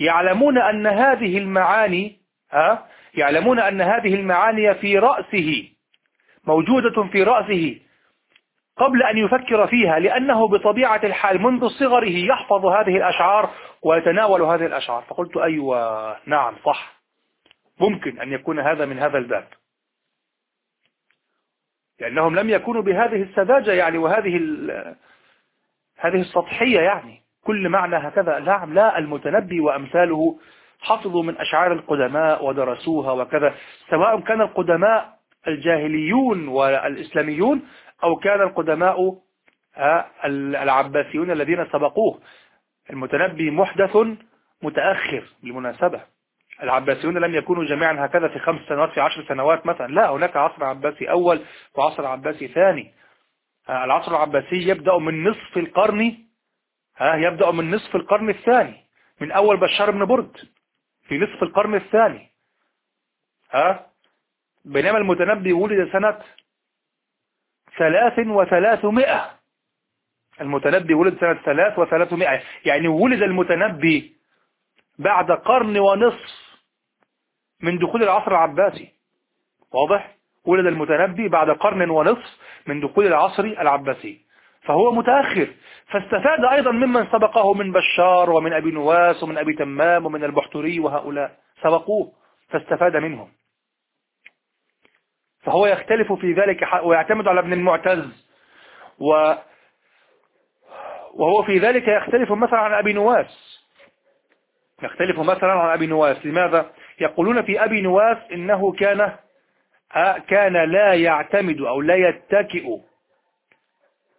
يعلمون أن هذه المعاني ها؟ يعلمون أن هذه المعاني في رأسه موجودة في رأسه قبل أن يفكر فيها لأنه بطبيعة الحال منذ صغره يحفظ هذه الأشعار ويتناول هذه الأشعار. فقلت أيوة نعم صح. ممكن أن يكون هذا من هذا الباب. لأنهم لم يكونوا بهذه السذاجة يعني وهذه هذه السطحية يعني. كل معنى هكذا. نعم لا المتنبي وأمثاله حفظوا من أشعار القدماء ودرسوها وكذا سواء كان القدماء الجاهليون والإسلاميون أو كان القدماء آه، العباسيون الذين سبقوه. المتنبي محدث متأخر بالمناسبة. العباسيون لم يكونوا جميعا هكذا في خمس سنوات في عشر سنوات مثلا. لا هناك عصر عباسي أول وعصر عباسي ثاني. آه، العصر العباسي يبدأ من نصف القرن ها يبدأ من نصف القرن الثاني من أول بشار بن برد في نصف القرن الثاني. ها بينما المتنبي ولد سنة ثلاث وثلاثمائة. المتنبي ولد سنة ثلاث وثلاثمائة. يعني ولد المتنبي بعد قرن ونصف من دخول العصر العباسي. واضح؟ ولد المتنبي بعد قرن ونصف من دخول العصر العباسي. فهو متأخر. فاستفاد أيضا ممن سبقه من بشار ومن أبي نواس ومن أبي تمام ومن البحتري وهؤلاء. سبقوه فاستفاد منهم. فهو يختلف في ذلك ويعتمد على ابن المعتز. و وهو في ذلك يختلف مثلا عن أبي نواس. يختلف مثلا عن أبي نواس. لماذا؟ يقولون في أبي نواس إنه كان كان لا يعتمد أو لا يتكئ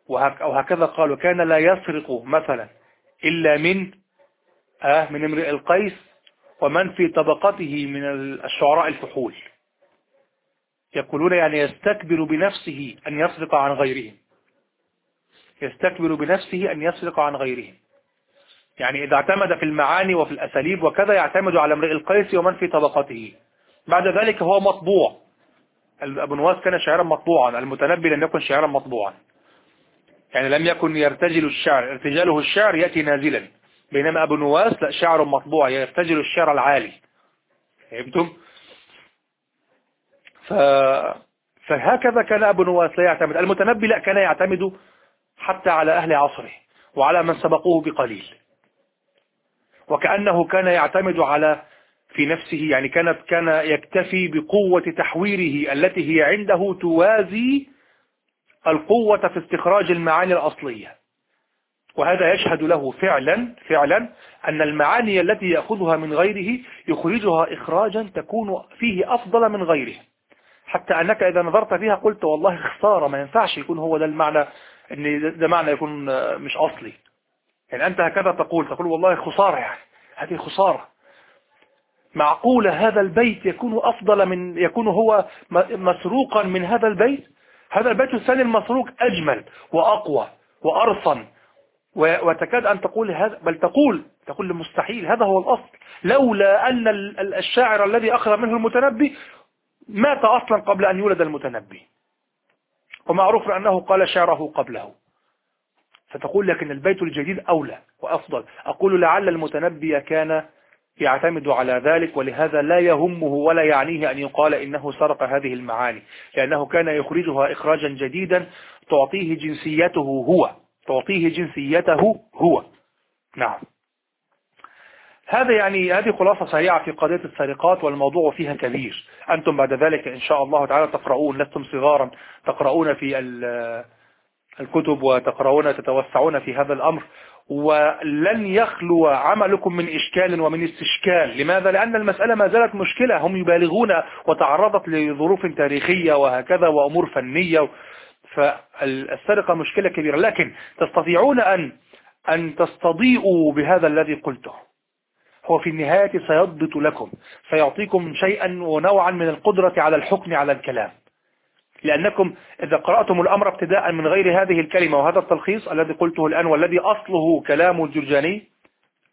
أو هكذا قالوا كان لا يسرق مثلا إلا من من امرئ القيس ومن في طبقته من الشعراء الفحول. يقولون يعني يستكبر بنفسه أن يسرق عن غيرهم. يستكبر بنفسه أن يسرق عن غيرهم. يعني إذا اعتمد في المعاني وفي الأساليب وكذا يعتمد على امرئ القيس ومن في طبقته. بعد ذلك هو مطبوع. أبو نواس كان شاعرا مطبوعا. المتنبي لم يكن شاعرا مطبوعا. يعني لم يكن يرتجل الشعر ارتجاله الشعر يأتي نازلا. بينما أبو نواس لا شعر مطبوع يرتجل الشعر العالي. فهمتم؟ ف... فهكذا كان أبو نواس لا يعتمد. المتنبي لا كان يعتمد حتى على أهل عصره وعلى من سبقوه بقليل. وكأنه كان يعتمد على في نفسه يعني كانت كان يكتفي بقوة تحويره التي هي عنده توازي القوة في استخراج المعاني الأصلية. وهذا يشهد له فعلا فعلا أن المعاني التي يأخذها من غيره يخرجها إخراجا تكون فيه أفضل من غيره. حتى أنك إذا نظرت فيها قلت والله خسارة ما ينفعش يكون هو ده المعنى أن ده معنى يكون مش أصلي. يعني أنت هكذا تقول تقول والله خسارة يعني هذه خسارة. معقولة هذا البيت يكون أفضل من يكون هو مسروقا من هذا البيت؟ هذا البيت الثاني المسروق أجمل وأقوى وأرصن. وتكاد أن تقول هذا بل تقول تقول مستحيل هذا هو الأصل. لولا أن الشاعر الذي أخذ منه المتنبي مات أصلا قبل أن يولد المتنبي. ومعروف أنه قال شعره قبله. فتقول لكن البيت الجديد أولى وأفضل. أقول لعل المتنبي كان يعتمد على ذلك ولهذا لا يهمه ولا يعنيه أن يقال إنه سرق هذه المعاني لأنه كان يخرجها إخراجا جديدا تعطيه جنسيته هو تعطيه جنسيته هو. نعم. هذا يعني هذه خلاصة سريعة في قضية السرقات والموضوع فيها كبير. أنتم بعد ذلك إن شاء الله تعالى تقرؤون لستم صغارا تقرؤون في الكتب وتقرؤون تتوسعون في هذا الأمر. ولن يخلو عملكم من إشكال ومن استشكال. لماذا؟ لأن المسألة ما زالت مشكلة. هم يبالغون وتعرضت لظروف تاريخية وهكذا وأمور فنية. فالسرقة مشكلة كبيرة. لكن تستطيعون أن أن تستضيئوا بهذا الذي قلته. هو في النهاية سيضبط لكم سيعطيكم شيئا ونوعا من القدرة على الحكم على الكلام. لأنكم إذا قرأتم الأمر ابتداء من غير هذه الكلمة وهذا التلخيص الذي قلته الآن والذي أصله كلام الجرجاني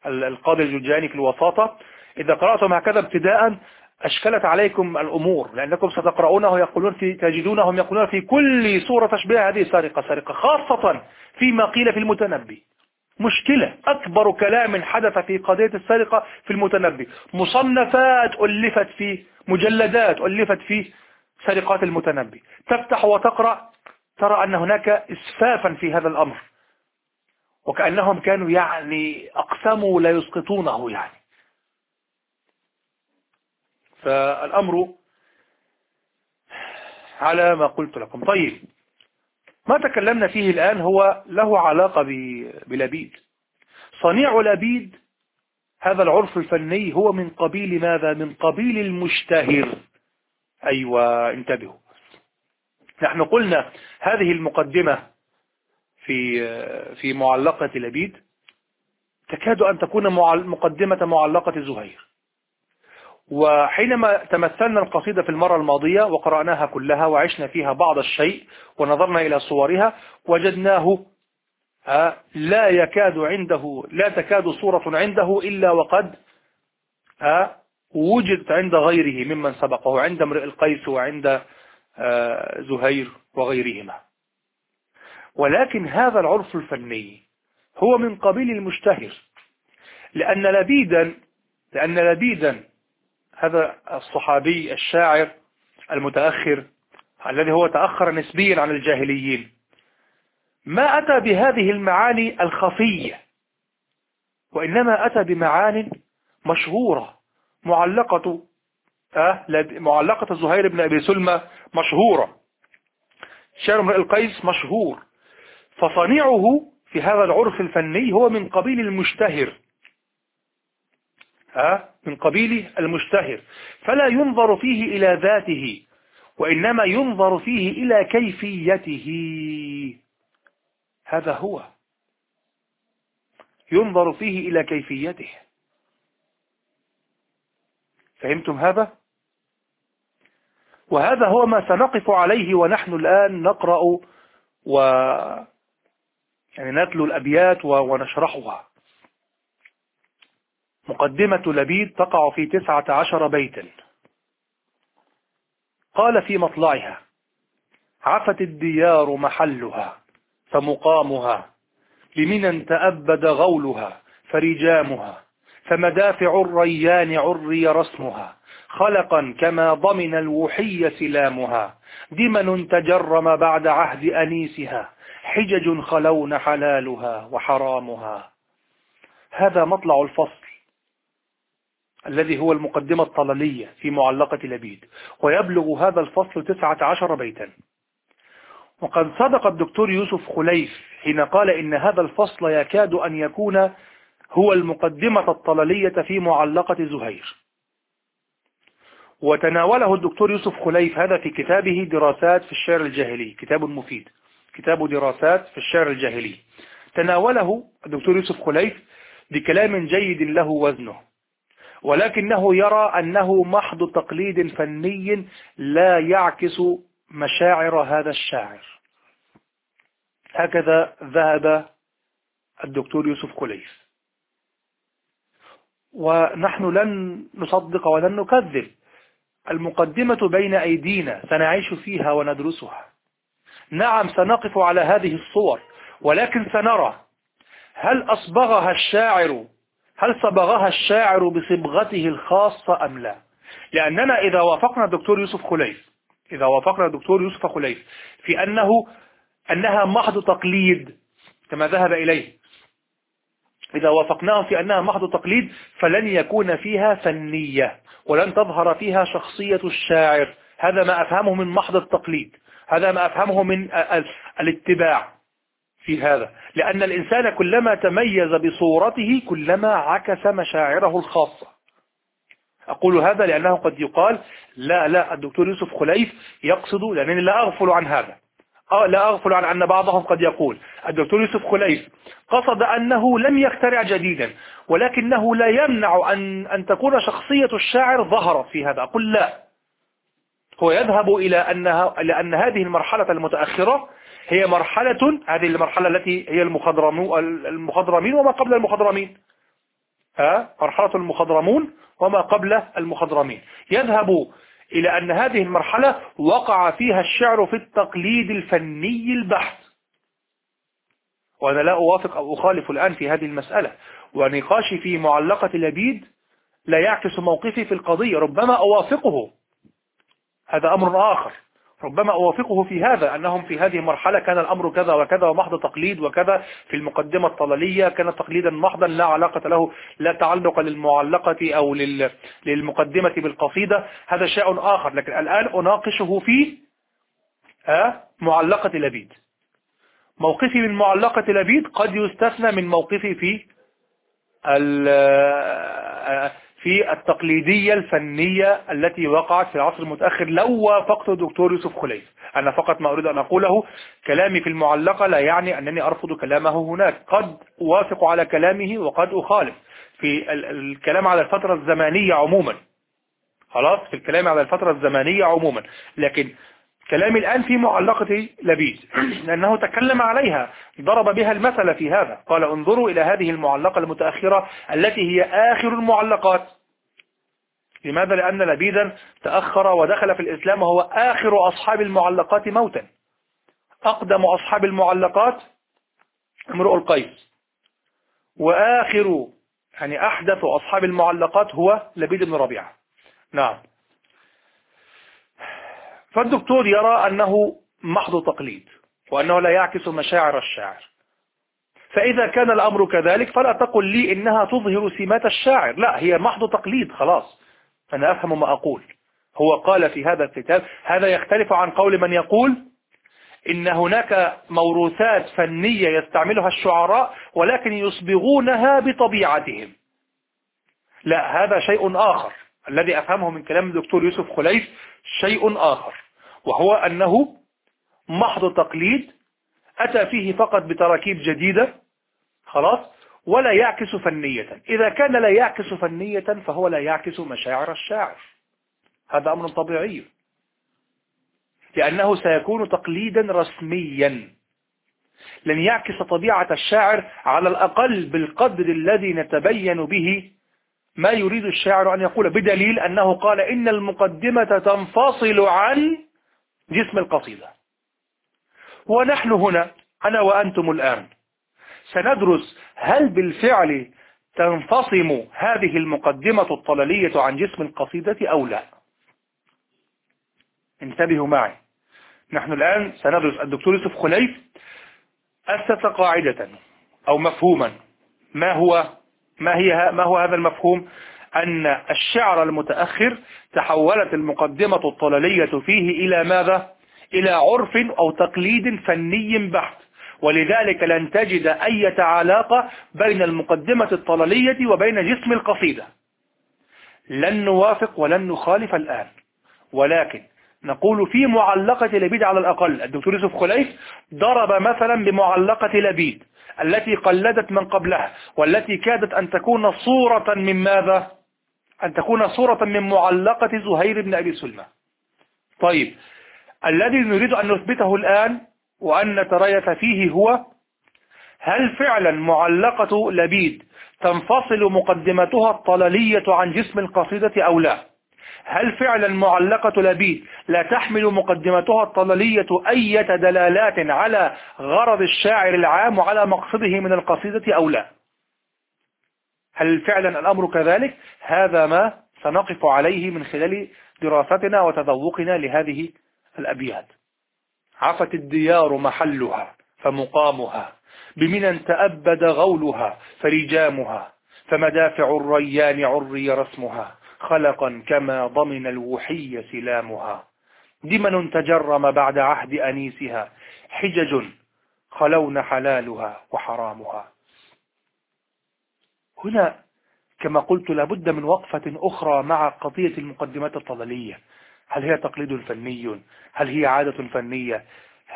القاضي الجرجاني في الوساطة إذا قرأتم هكذا ابتداء أشكلت عليكم الأمور لأنكم ستقرؤونه يقولون في تجدونهم يقولون في كل صورة تشبه هذه سرقة سرقة خاصة فيما قيل في المتنبي. مشكلة أكبر كلام حدث في قضية السرقة في المتنبي. مصنفات ألفت فيه مجلدات ألفت فيه سرقات المتنبي. تفتح وتقرأ ترى أن هناك إسفافا في هذا الأمر. وكأنهم كانوا يعني أقسموا لا يسقطونه يعني. فالأمر على ما قلت لكم. طيب ما تكلمنا فيه الآن هو له علاقة بلبيد. صنيع لبيد هذا العرف الفني هو من قبيل ماذا؟ من قبيل المشتهر. أيوة انتبهوا. نحن قلنا هذه المقدمة في في معلقة لبيد تكاد أن تكون مقدمة معلقة زهير. وحينما تمثلنا القصيدة في المرة الماضية وقرأناها كلها وعشنا فيها بعض الشيء ونظرنا إلى صورها وجدناه آه، لا يكاد عنده لا تكاد صورة عنده إلا وقد آه، وجدت عند غيره ممن سبقه عند امرئ القيس وعند زهير وغيرهما. ولكن هذا العرف الفني هو من قبيل المشتهر لأن لبيدا لأن لبيدا هذا الصحابي الشاعر المتأخر الذي هو تأخر نسبيا عن الجاهليين ما أتى بهذه المعاني الخفية وإنما أتى بمعان مشهورة معلقة معلقة زهير بن أبي سلمى مشهورة. شعر امرئ القيس مشهور. فصنيعه في هذا العرف الفني هو من قبيل المشتهر. ها من قبيل المشتهر. فلا ينظر فيه إلى ذاته وإنما ينظر فيه إلى كيفيته. هذا هو. ينظر فيه إلى كيفيته. فهمتم هذا؟ وهذا هو ما سنقف عليه ونحن الآن نقرأ و يعني نتلو الأبيات ونشرحها. مقدمة لبيد تقع في تسعة عشر بيتا قال في مطلعها عفت الديار محلها فمقامها لمن تأبد غولها فرجامها فمدافع الريان عري رسمها. خلقا كما ضمن الوحي سلامها. دمن تجرم بعد عهد أنيسها. حجج خلون حلالها وحرامها. هذا مطلع الفصل الذي هو المقدمة الطللية في معلقة لبيد. ويبلغ هذا الفصل تسعة عشر بيتا. وقد صدق الدكتور يوسف خليف حين قال إن هذا الفصل يكاد أن يكون هو المقدمة الطللية في معلقة زهير. وتناوله الدكتور يوسف خليف هذا في كتابه دراسات في الشعر الجاهلي كتاب مفيد. كتاب دراسات في الشعر الجاهلي. تناوله الدكتور يوسف خليف بكلام جيد له وزنه ولكنه يرى أنه محض تقليد فني لا يعكس مشاعر هذا الشاعر. هكذا ذهب الدكتور يوسف خليف. ونحن لن نصدق ولن نكذب. المقدمة بين أيدينا سنعيش فيها وندرسها. نعم سنقف على هذه الصور ولكن سنرى. هل أصبغها الشاعر؟ هل صبغها الشاعر بصبغته الخاصة أم لا؟ لأننا إذا وافقنا الدكتور يوسف خليف إذا وافقنا الدكتور يوسف خليف في أنه أنها محض تقليد كما ذهب إليه إذا وافقناه في أنها محض تقليد فلن يكون فيها فنية ولن تظهر فيها شخصية الشاعر. هذا ما أفهمه من محض التقليد هذا ما أفهمه من الاتباع في هذا. لأن الإنسان كلما تميز بصورته كلما عكس مشاعره الخاصة. أقول هذا لأنه قد يقال لا لا الدكتور يوسف خليف يقصد لأنني لا أغفل عن هذا. لا أغفل عن أن بعضهم قد يقول الدكتور يوسف خليف قصد أنه لم يخترع جديدا ولكنه لا يمنع أن, أن تكون شخصية الشاعر ظهرت في هذا. أقول لا. هو يذهب إلى أنها لأن هذه المرحلة المتأخرة هي مرحلة هذه المرحلة التي هي المخضرمين وما قبل المخضرمين. ها؟ مرحلة المخضرمون وما قبل المخضرمين. يذهب إلى أن هذه المرحلة وقع فيها الشعر في التقليد الفني البحث وأنا لا أوافق أو أخالف الآن في هذه المسألة. ونقاشي في معلقة لبيد لا يعكس موقفي في القضية ربما أوافقه. هذا أمر آخر. ربما أوافقه في هذا أنهم في هذه المرحلة كان الأمر كذا وكذا ومحض تقليد وكذا في المقدمة الطلالية كان تقليدا محضا لا علاقة له لا تعلق للمعلقة أو للمقدمة بالقصيدة. هذا شيء آخر لكن الآن أناقشه في معلقة لبيد. موقفي من معلقة لبيد قد يستثنى من موقفي في في التقليدية الفنية التي وقعت في العصر المتأخر لو وافقت الدكتور يوسف خليف أنا فقط ما أريد أن أقوله كلامي في المعلقة لا يعني أنني أرفض كلامه هناك. قد أوافق على كلامه وقد أخالف. في الكلام على الفترة الزمانية عموما. خلاص؟ في الكلام على الفترة الزمانية عموما. لكن كلامي الآن في معلقة لبيد. لأنه تكلم عليها ضرب بها المثل في هذا. قال انظروا إلى هذه المعلقة المتأخرة التي هي آخر المعلقات. لماذا؟ لأن لبيدا تأخر ودخل في الإسلام وهو آخر أصحاب المعلقات موتا. أقدم أصحاب المعلقات امرؤ القيس. وآخر يعني أحدث أصحاب المعلقات هو لبيد بن ربيعة. نعم. فالدكتور يرى أنه محض تقليد وأنه لا يعكس مشاعر الشاعر. فإذا كان الأمر كذلك فلا تقل لي إنها تظهر سمات الشاعر. لا هي محض تقليد خلاص. أنا أفهم ما أقول. هو قال في هذا الكتاب هذا يختلف عن قول من يقول إن هناك موروثات فنية يستعملها الشعراء ولكن يصبغونها بطبيعتهم. لا هذا شيء آخر. الذي أفهمه من كلام الدكتور يوسف خليف شيء آخر. وهو أنه محض تقليد أتى فيه فقط بتراكيب جديدة خلاص ولا يعكس فنية. إذا كان لا يعكس فنية فهو لا يعكس مشاعر الشاعر. هذا أمر طبيعي. لأنه سيكون تقليدا رسميا. لن يعكس طبيعة الشاعر على الأقل بالقدر الذي نتبين به ما يريد الشاعر أن يقول بدليل أنه قال إن المقدمة تنفصل عن جسم القصيدة. ونحن هنا أنا وأنتم الآن سندرس هل بالفعل تنفصم هذه المقدمة الطللية عن جسم القصيدة أو لا؟ انتبهوا معي. نحن الآن سندرس الدكتور يوسف خليف. أسس قاعدة أو مفهوما ما هو ما هي ما هو هذا المفهوم؟ أن الشعر المتأخر تحولت المقدمة الطللية فيه إلى ماذا؟ إلى عرف أو تقليد فني بحت. ولذلك لن تجد أي علاقة بين المقدمة الطللية وبين جسم القصيدة. لن نوافق ولن نخالف الآن. ولكن نقول في معلقة لبيد على الأقل الدكتور يوسف خليف ضرب مثلا بمعلقة لبيد التي قلدت من قبلها والتي كادت أن تكون صورة من ماذا؟ أن تكون صورة من معلقة زهير بن أبي سلمى طيب الذي نريد أن نثبته الآن وأن نتريث فيه هو هل فعلا معلقة لبيد تنفصل مقدمتها الطللية عن جسم القصيدة أو لا؟ هل فعلا معلقة لبيد لا تحمل مقدمتها الطللية أي دلالات على غرض الشاعر العام وعلى مقصده من القصيدة أو لا؟ هل فعلا الأمر كذلك؟ هذا ما سنقف عليه من خلال دراستنا وتذوقنا لهذه الأبيات. عفت الديار محلها فمقامها بمنى تأبد غولها فرجامها فمدافع الريان عري رسمها خلقا كما ضمن الوحي سلامها. دمن تجرم بعد عهد أنيسها؟ حجج خلون حلالها وحرامها. هنا كما قلت لابد من وقفة أخرى مع قضية المقدمات الطللية هل هي تقليد فني؟ هل هي عادة فنية؟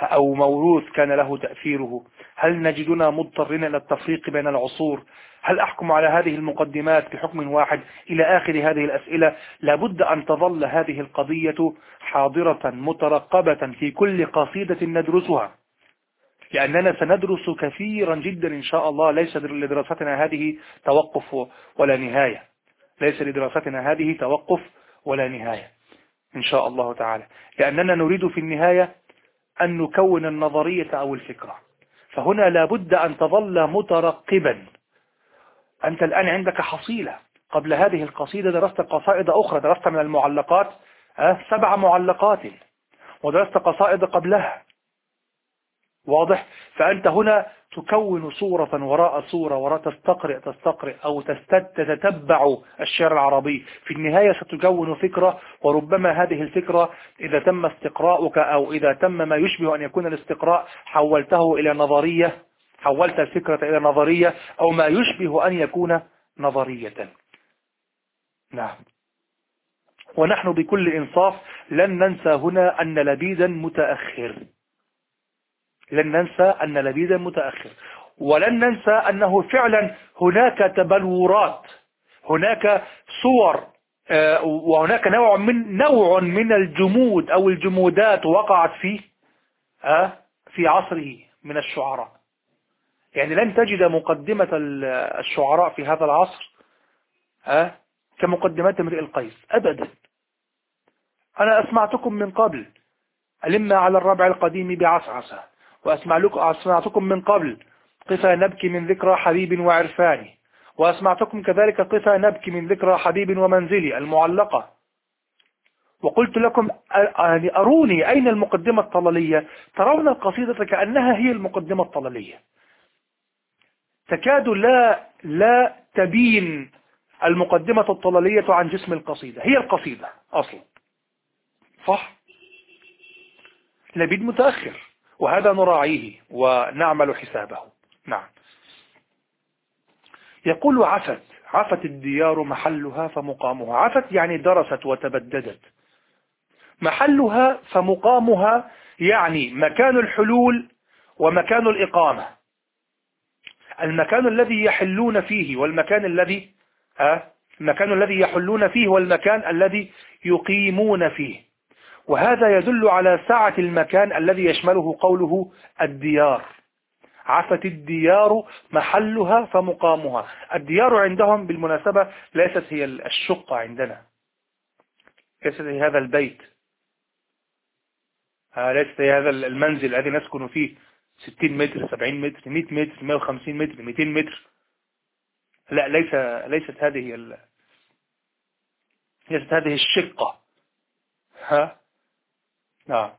أو موروث كان له تأثيره؟ هل نجدنا مضطرين إلى التفريق بين العصور؟ هل أحكم على هذه المقدمات بحكم واحد إلى آخر هذه الأسئلة؟ لابد أن تظل هذه القضية حاضرة مترقبة في كل قصيدة ندرسها. لأننا سندرس كثيرا جدا إن شاء الله. ليس لدراستنا هذه توقف ولا نهاية. ليس لدراستنا هذه توقف ولا نهاية. إن شاء الله تعالى. لأننا نريد في النهاية أن نكون النظرية أو الفكرة. فهنا لابد أن تظل مترقبا. أنت الآن عندك حصيلة. قبل هذه القصيدة درست قصائد أخرى. درست من المعلقات سبع معلقات. ودرست قصائد قبلها. واضح؟ فأنت هنا تكون صورة وراء صورة وراء تستقرئ تستقرئ أو تتتبع الشعر العربي. في النهاية ستكون فكرة وربما هذه الفكرة إذا تم استقراؤك أو إذا تم ما يشبه أن يكون الاستقراء حولته إلى نظرية حولت الفكرة إلى نظرية أو ما يشبه أن يكون نظرية. نعم. ونحن بكل إنصاف لن ننسى هنا أن لبيدا متأخر. لن ننسى أن لبيدا متأخر. ولن ننسى أنه فعلا هناك تبلورات هناك صور آه، وهناك نوع من نوع من الجمود أو الجمودات وقعت فيه آه، في عصره من الشعراء. يعني لن تجد مقدمة الشعراء في هذا العصر آه، كمقدمات امرئ القيس أبدا. أنا أسمعتكم من قبل ألم على الربع القديم بعصعصة. وأسمعتكم من قبل قفا نبكي من ذكرى حبيب وعرفاني وأسمعتكم كذلك قفا نبكي من ذكرى حبيب ومنزلي المعلقة. وقلت لكم يعني أروني أين المقدمة الطللية ترون القصيدة كأنها هي المقدمة الطللية تكاد لا لا تبين المقدمة الطللية عن جسم القصيدة. هي القصيدة أصلا. صح؟ لبيد متأخر. وهذا نراعيه ونعمل حسابه. نعم. يقول عفت. عفت الديار محلها فمقامها. عفت يعني درست وتبددت. محلها فمقامها يعني مكان الحلول ومكان الإقامة. المكان الذي يحلون فيه والمكان الذي المكان الذي يحلون فيه والمكان الذي يقيمون فيه. وهذا يدل على سعة المكان الذي يشمله قوله الديار. عفت الديار محلها فمقامها. الديار عندهم بالمناسبة ليست هي الشقة عندنا. ليست هي هذا البيت. ليست هي هذا المنزل الذي نسكن فيه. 60 متر 70 متر 100 متر 150 متر 200 متر. لا ليس ليست هذه ال... ليست هذه الشقة. ها؟ نعم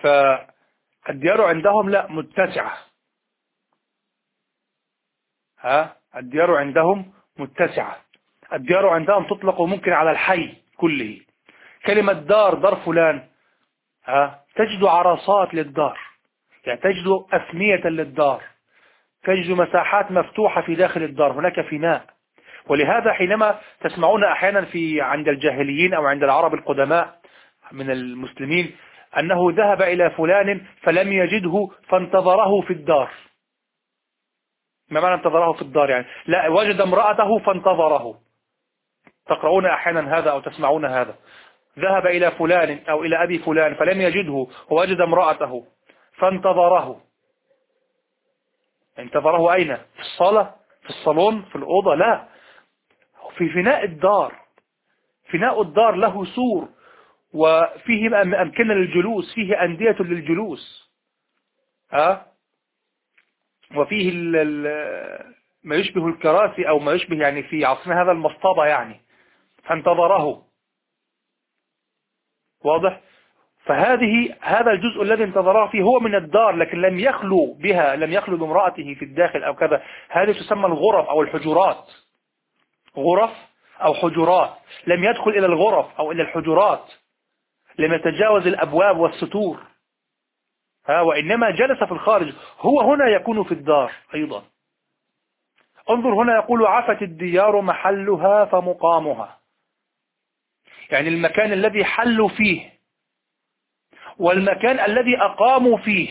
فالديار عندهم لا متسعة. ها؟ الديار عندهم متسعة. الديار عندهم تطلق ممكن على الحي كله. كلمة دار دار فلان. ها؟ تجد عرصات للدار. يعني تجد أثنية للدار. تجد مساحات مفتوحة في داخل الدار هناك فناء. ولهذا حينما تسمعون أحيانا في عند الجاهليين أو عند العرب القدماء من المسلمين أنه ذهب إلى فلان فلم يجده فانتظره في الدار. ما معنى انتظره في الدار يعني؟ لا وجد امرأته فانتظره. تقرؤون أحيانا هذا أو تسمعون هذا. ذهب إلى فلان أو إلى أبي فلان فلم يجده ووجد امرأته فانتظره. انتظره أين؟ في الصالة؟ في الصالون؟ في الأوضة؟ لا. في فناء الدار. فناء الدار له سور. وفيه أمكنة للجلوس فيه أندية للجلوس. أه؟ وفيه ما يشبه الكراسي أو ما يشبه يعني في عصرنا هذا المصطبة يعني فانتظره. واضح؟ فهذه هذا الجزء الذي انتظره فيه هو من الدار لكن لم يخلو بها لم يخلو بامرأته في الداخل أو كذا. هذه تسمى الغرف أو الحجرات. غرف أو حجرات. لم يدخل إلى الغرف أو إلى الحجرات. لم يتجاوز الأبواب والسطور ها وإنما جلس في الخارج. هو هنا يكون في الدار أيضا. انظر هنا يقول عفت الديار محلها فمقامها. يعني المكان الذي حلوا فيه والمكان الذي أقاموا فيه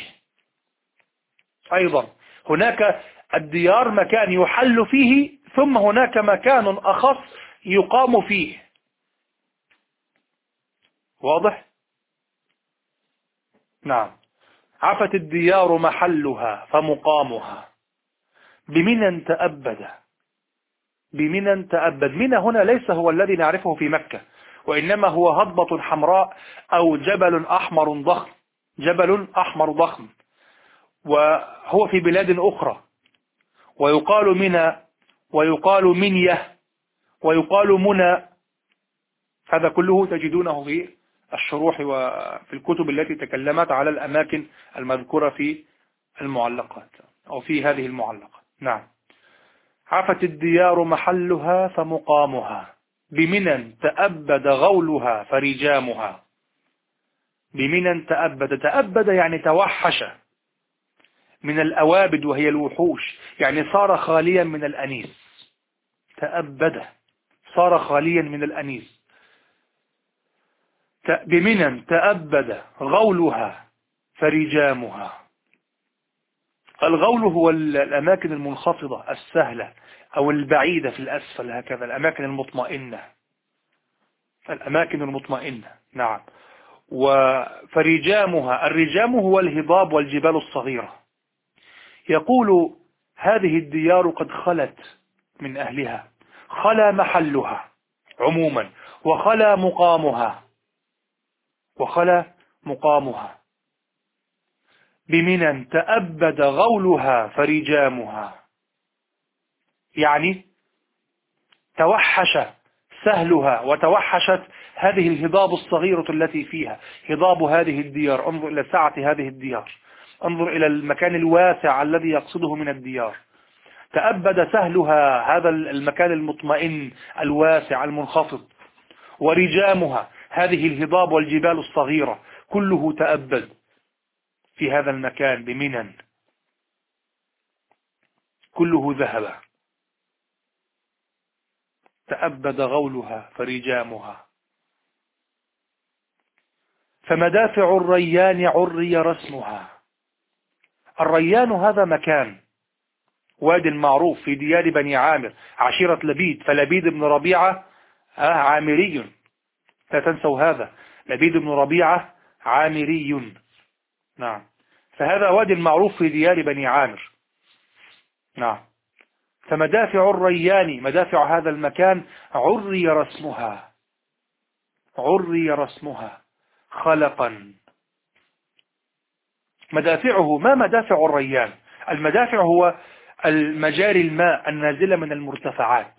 أيضا. هناك الديار مكان يحل فيه ثم هناك مكان أخص يقام فيه. واضح؟ نعم. عفت الديار محلها فمقامها. بمنى تأبد؟ بمنى تأبد؟ منى هنا ليس هو الذي نعرفه في مكة وإنما هو هضبة حمراء أو جبل أحمر ضخم. جبل أحمر ضخم. وهو في بلاد أخرى. ويقال منى ويقال منية ويقال منى. هذا كله تجدونه في الشروح وفي الكتب التي تكلمت على الأماكن المذكورة في المعلقات أو في هذه المعلقات. نعم. عفت الديار محلها فمقامها. بمنى تأبد غولها فرجامها. بمنى تأبد. تأبد يعني توحش من الأوابد وهي الوحوش. يعني صار خاليا من الأنيس. تأبد. صار خاليا من الأنيس. بمنى تأبد غولها فرجامها. الغول هو الأماكن المنخفضة السهلة أو البعيدة في الأسفل هكذا الأماكن المطمئنة. الأماكن المطمئنة نعم. فرجامها الرجام هو الهضاب والجبال الصغيرة. يقول هذه الديار قد خلت من أهلها خلا محلها عموما وخلا مقامها. وخلا مقامها. بمنى تأبد غولها فرجامها. يعني توحش سهلها وتوحشت هذه الهضاب الصغيرة التي فيها. هضاب هذه الديار. انظر إلى سعة هذه الديار. انظر إلى المكان الواسع الذي يقصده من الديار. تأبد سهلها هذا المكان المطمئن الواسع المنخفض. ورجامها. هذه الهضاب والجبال الصغيرة كله تأبد في هذا المكان بمنن كله ذهب. تأبد غولها فرجامها. فمدافع الريان عري رسمها. الريان هذا مكان. واد معروف في ديار بني عامر عشيرة لبيد. فلبيد بن ربيعة آه عامري. لا تنسوا هذا. لبيد بن ربيعة عامري. نعم. فهذا واد معروف في ديار بني عامر. نعم. فمدافع الريان مدافع هذا المكان عري رسمها. عري رسمها. خلقا. مدافعه ما مدافع الريان؟ المدافع هو المجاري الماء النازلة من المرتفعات.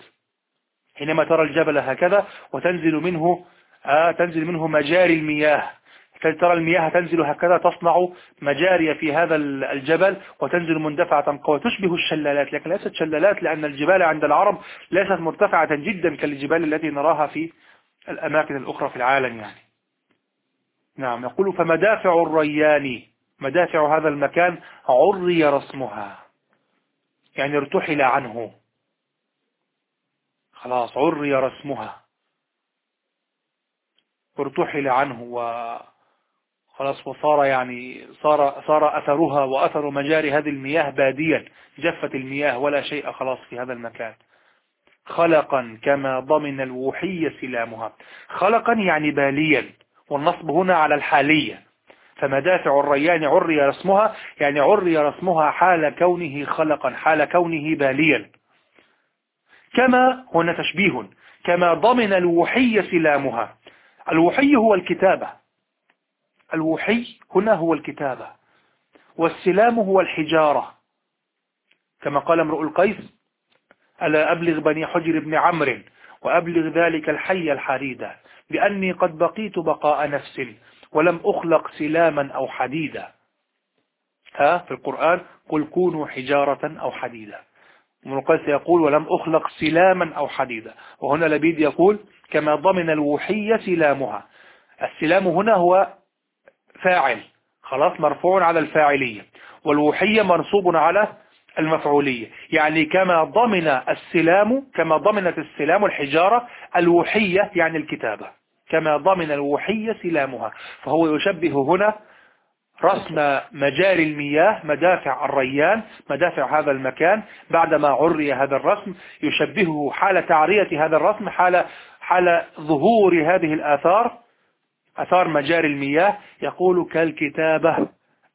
حينما ترى الجبل هكذا وتنزل منه آه تنزل منه مجاري المياه. ترى المياه تنزل هكذا تصنع مجاري في هذا الجبل وتنزل مندفعة قوة تشبه الشلالات. لكن ليست شلالات لأن الجبال عند العرب ليست مرتفعة جدا كالجبال التي نراها في الأماكن الأخرى في العالم يعني. نعم يقول فمدافع الريان مدافع هذا المكان عري رسمها. يعني ارتحل عنه. خلاص عري رسمها. ارتحل عنه و خلاص وصار يعني صار صار أثرها وأثر مجاري هذه المياه باديا جفت المياه ولا شيء خلاص في هذا المكان. خلقا كما ضمن الوحي سلامها. خلقا يعني باليا والنصب هنا على الحالية. فمدافع الريان عري رسمها يعني عري رسمها حال كونه خلقا حال كونه باليا. كما هنا تشبيه كما ضمن الوحي سلامها. الوحي هو الكتابة. الوحي هنا هو الكتابة. والسلام هو الحجارة. كما قال امرؤ القيس ألا أبلغ بني حجر بن عمرو وأبلغ ذلك الحي الحريدة بأني قد بقيت بقاء نفس ولم أخلق سلاما أو حديدا. ها في القرآن قل كونوا حجارة أو حديدا. ابن القيس يقول ولم أخلق سلاما أو حديدا. وهنا لبيد يقول كما ضمن الوحية سلامها. السلام هنا هو فاعل. خلاص مرفوع على الفاعلية. والوحية منصوب على المفعولية. يعني كما ضمن السلام كما ضمنت السلام الحجارة الوحية يعني الكتابة. كما ضمن الوحية سلامها. فهو يشبه هنا رسم مجاري المياه مدافع الريان مدافع هذا المكان. بعدما عري هذا الرسم يشبهه حال تعرية هذا الرسم حال, حال ظهور هذه الآثار أثار مجاري المياه يقول كالكتابة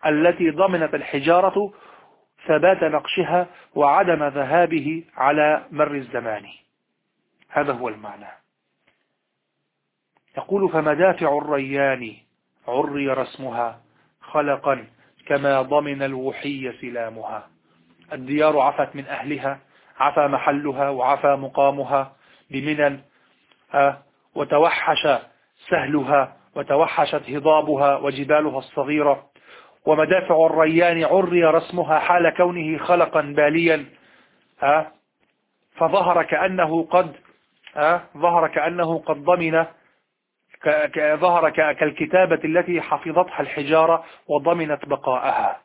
التي ضمنت الحجارة ثبات نقشها وعدم ذهابه على مر الزمان. هذا هو المعنى. يقول فمدافع الريان عري رسمها خلقا كما ضمن الوحي سلامها. الديار عفت من أهلها عفى محلها وعفى مقامها بمنن وتوحش سهلها وتوحشت هضابها وجبالها الصغيرة. ومدافع الريان عري رسمها حال كونه خلقا باليا. ها فظهر كأنه قد ها ظهر كأنه قد ضمن ظهر كالكتابة التي حفظتها الحجارة وضمنت بقاءها.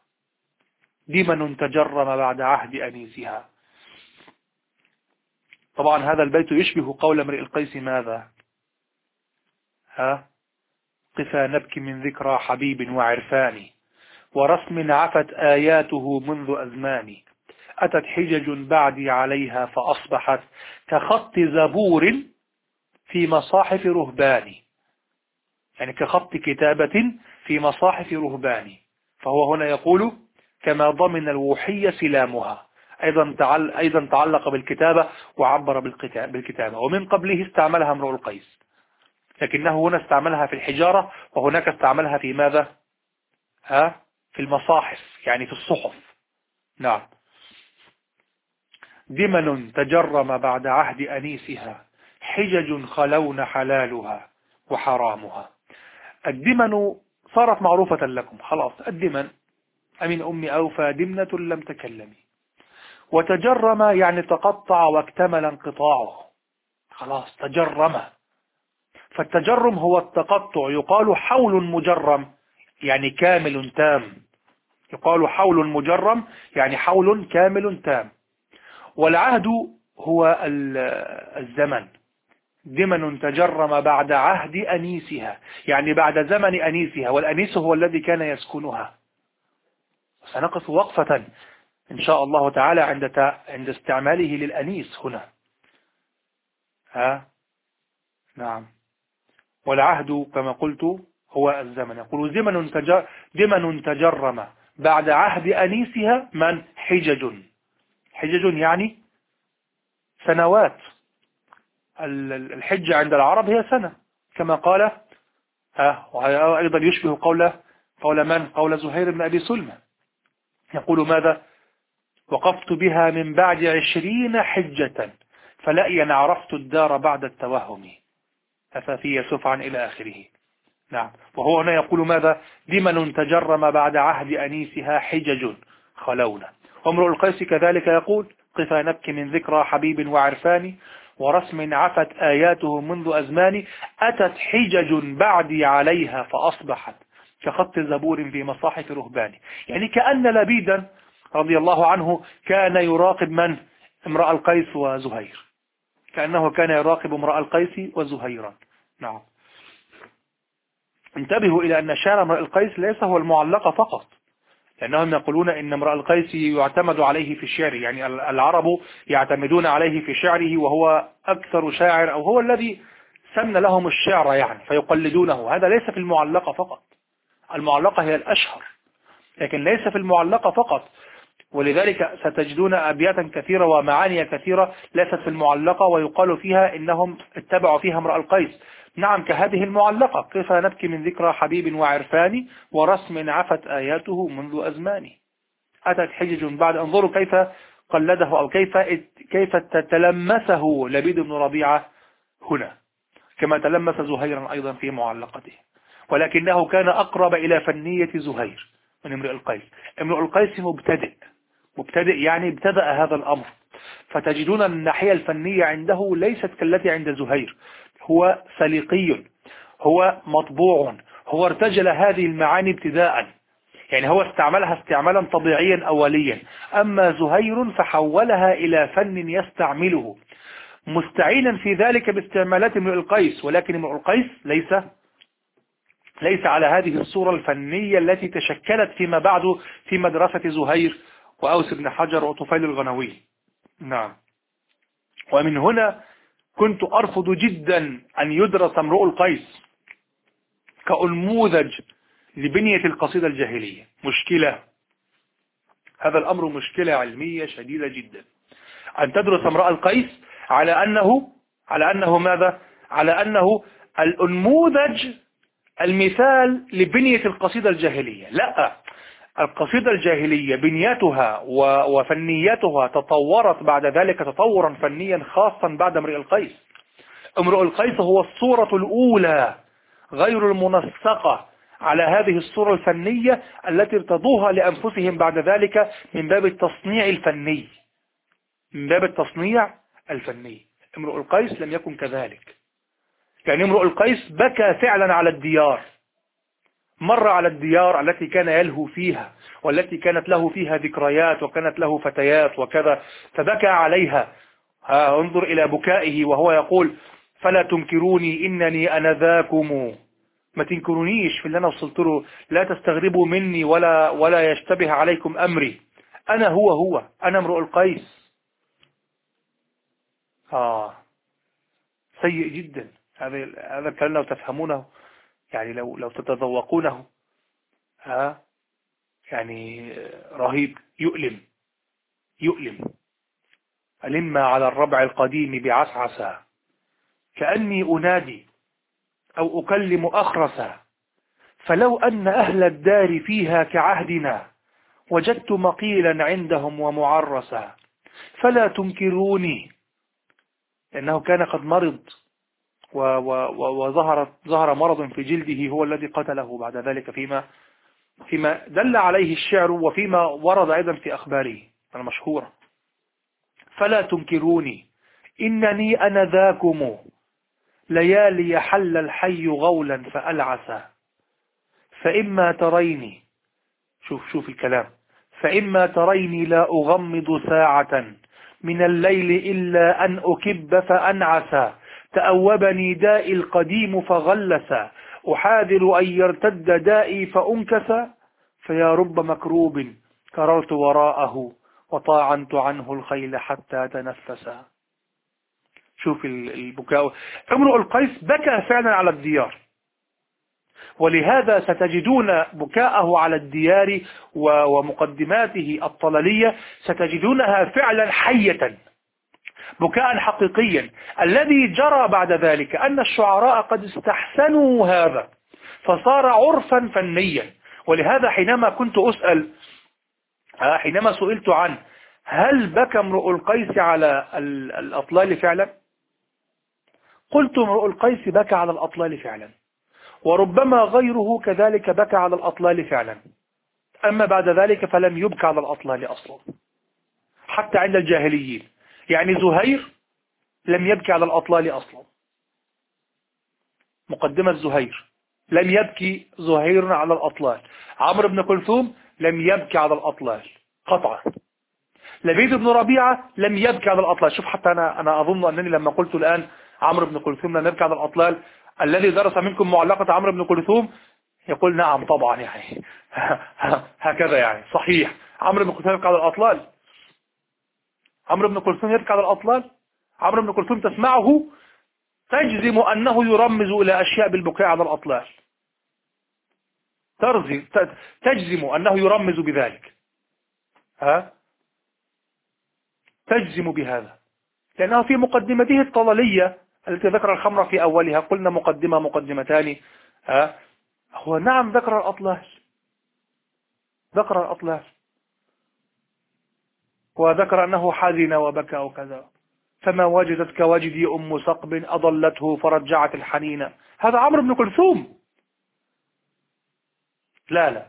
دمن تجرم بعد عهد أنيسها؟ طبعا هذا البيت يشبه قول امرئ القيس ماذا؟ ها؟ قفا نبكي من ذكرى حبيب وعرفان ورسم عفت آياته منذ أزمان. أتت حجج بعدي عليها فأصبحت كخط زبور في مصاحف رهبان. يعني كخط كتابة في مصاحف رهبان. فهو هنا يقول كما ضمن الوحي سلامها. أيضا أيضا تعلق بالكتابة وعبر بالكتابة. ومن قبله استعملها امرؤ القيس. لكنه هنا استعملها في الحجارة وهناك استعملها في ماذا؟ ها؟ في المصاحف يعني في الصحف. نعم. دمن تجرم بعد عهد أنيسها. حجج خلون حلالها وحرامها. الدمن صارت معروفة لكم. خلاص الدمن. أمن أمي أوفى دمنة لم تكلمي. وتجرم يعني تقطع واكتمل انقطاعه. خلاص تجرم. فالتجرم هو التقطع. يقال حول مجرم يعني كامل تام. يقال حول مجرم يعني حول كامل تام. والعهد هو الزمن. زمن تجرم بعد عهد أنيسها. يعني بعد زمن أنيسها والأنيس هو الذي كان يسكنها. سنقف وقفة. إن شاء الله تعالى عند عند استعماله للأنيس هنا. ها؟ نعم. والعهد كما قلت هو الزمن. يقول زمن تجر زمن تجرم. بعد عهد أنيسها من؟ حجج. حجج يعني سنوات. الحجة عند العرب هي سنة. كما قال أيضا يشبه قول قول من؟ قول زهير بن أبي سلمة. يقول ماذا؟ وقفت بها من بعد عشرين حجة فلأين عرفت الدار بعد التوهم. أفافي سفعا إلى آخره. نعم. وهو هنا يقول ماذا؟ دمن تجرم بعد عهد أنيسها حجج خلونا وامرؤ القيس كذلك يقول قفا نبكي من ذكرى حبيب وعرفان ورسم عفت آياته منذ أزمان أتت حجج بعدي عليها فأصبحت كخط زبور في مصاحف رهبان. يعني كأن لبيدا رضي الله عنه كان يراقب من؟ امرأ القيس وزهير. كأنه كان يراقب امرأ القيس وزهيرا نعم. انتبهوا إلى أن شعر امرأ القيس ليس هو المعلقة فقط. لأنهم يقولون إن امرأ القيس يعتمد عليه في الشعر. يعني العرب يعتمدون عليه في شعره وهو أكثر شاعر أو هو الذي سن لهم الشعر يعني فيقلدونه. هذا ليس في المعلقة فقط. المعلقة هي الأشهر. لكن ليس في المعلقة فقط. ولذلك ستجدون أبياتا كثيرة ومعاني كثيرة ليست في المعلقة ويقال فيها إنهم اتبعوا فيها امرأ القيس. نعم كهذه المعلقة. كيف نبكي من ذكرى حبيب وعرفان ورسم عفت آياته منذ أزمان؟ أتت حجج بعد انظروا كيف قلده أو كيف كيف تلمسه لبيد بن ربيعة هنا. كما تلمس زهيرا أيضا في معلقته. ولكنه كان أقرب إلى فنية زهير من امرئ القيس. امرئ القيس مبتدئ. مبتدئ يعني ابتدأ هذا الأمر. فتجدون الناحية الفنية عنده ليست كالتي عند زهير. هو سليقي هو مطبوع هو ارتجل هذه المعاني ابتداء. يعني هو استعملها استعمالا طبيعيا أوليا. أما زهير فحولها إلى فن يستعمله. مستعينا في ذلك باستعمالات امرؤ القيس. ولكن امرؤ القيس ليس ليس على هذه الصورة الفنية التي تشكلت فيما بعد في مدرسة زهير. وأوس بن حجر وطفيل الغنوي. نعم. ومن هنا كنت أرفض جدا أن يدرس امرؤ القيس كأنموذج لبنية القصيدة الجاهلية. مشكلة. هذا الأمر مشكلة علمية شديدة جدا. أن تدرس امرأ القيس على أنه على أنه ماذا؟ على أنه الأنموذج المثال لبنية القصيدة الجاهلية. لا. القصيدة الجاهلية بنيتها وفنيتها تطورت بعد ذلك تطورا فنيا خاصا بعد امرئ القيس. امرئ القيس هو الصورة الأولى غير المنسقة على هذه الصورة الفنية التي ارتضوها لأنفسهم بعد ذلك من باب التصنيع الفني. من باب التصنيع الفني. امرؤ القيس لم يكن كذلك. يعني امرؤ القيس بكى فعلا على الديار. مر على الديار التي كان يلهو فيها والتي كانت له فيها ذكريات وكانت له فتيات وكذا فبكى عليها. ها انظر إلى بكائه وهو يقول فلا تنكروني إنني أنا ذاكم. ما تنكرونيش في اللي أنا وصلت له. لا تستغربوا مني ولا ولا يشتبه عليكم أمري. أنا هو هو أنا امرؤ القيس. آه سيء جدا. هذا هذا الكلام لو تفهمونه يعني لو لو تتذوقونه ها يعني رهيب. يؤلم يؤلم. ألم على الربع القديم بعسعسا. كأني أنادي أو أكلم أخرسا فلو أن أهل الدار فيها كعهدنا وجدت مقيلا عندهم ومعرسا. فلا تنكروني لأنه كان قد مرض. وظهر ظهر مرض في جلده هو الذي قتله بعد ذلك فيما فيما دل عليه الشعر وفيما ورد أيضا في أخباره المشهورة فلا تنكروني إنني أنا ذاكم ليالي حل الحي غولا فألعسا فإما تريني شوف شوف الكلام. فإما تريني لا أغمض ساعة من الليل إلا أن أكب فأنعس تأوبني دائي القديم فغلس. أحاذر أن يرتد دائي فأنكس فيا رب مكروب كررت وراءه وطاعنت عنه الخيل حتى تنفس. شوف البكاء. امرؤ القيس بكى فعلا على الديار. ولهذا ستجدون بكاءه على الديار ومقدماته الطللية ستجدونها فعلا حية. بكاء حقيقيا. الذي جرى بعد ذلك أن الشعراء قد استحسنوا هذا فصار عرفا فنيا. ولهذا حينما كنت أسأل آه، حينما سئلت عن هل بكى امرؤ القيس على الأطلال فعلا؟ قلت امرؤ القيس بكى على الأطلال فعلا. وربما غيره كذلك بكى على الأطلال فعلا. أما بعد ذلك فلم يبكى على الأطلال أصلا. حتى عند الجاهليين. يعني زهير لم يبكي على الأطلال أصلا. مقدمة زهير. لم يبكي زهير على الأطلال. عمرو بن كلثوم لم يبكي على الأطلال. قطعا. لبيد بن ربيعة لم يبكي على الأطلال. شوف حتى أنا, أنا أظن أنني لما قلت الآن عمرو بن كلثوم لم يبكي على الأطلال الذي درس منكم معلقة عمرو بن كلثوم يقول نعم طبعا يعني. هكذا يعني. صحيح. عمرو بن كلثوم يبكي على الأطلال. عمرو بن كلثوم يبكي على الأطلال. عمرو بن كلثوم تسمعه تجزم أنه يرمز إلى أشياء بالبكاء على الأطلال. تجزم أنه يرمز بذلك. ها؟ تجزم بهذا. لأنه في مقدمته الطللية التي ذكر الخمر في أولها قلنا مقدمة مقدمتان. ها؟ هو نعم ذكر الأطلال. ذكر الأطلال. وذكر أنه حزن وبكى وكذا. فما وجدت كوجدي أم سقب أضلته فرجعت الحنين. هذا عمرو بن كلثوم. لا لا.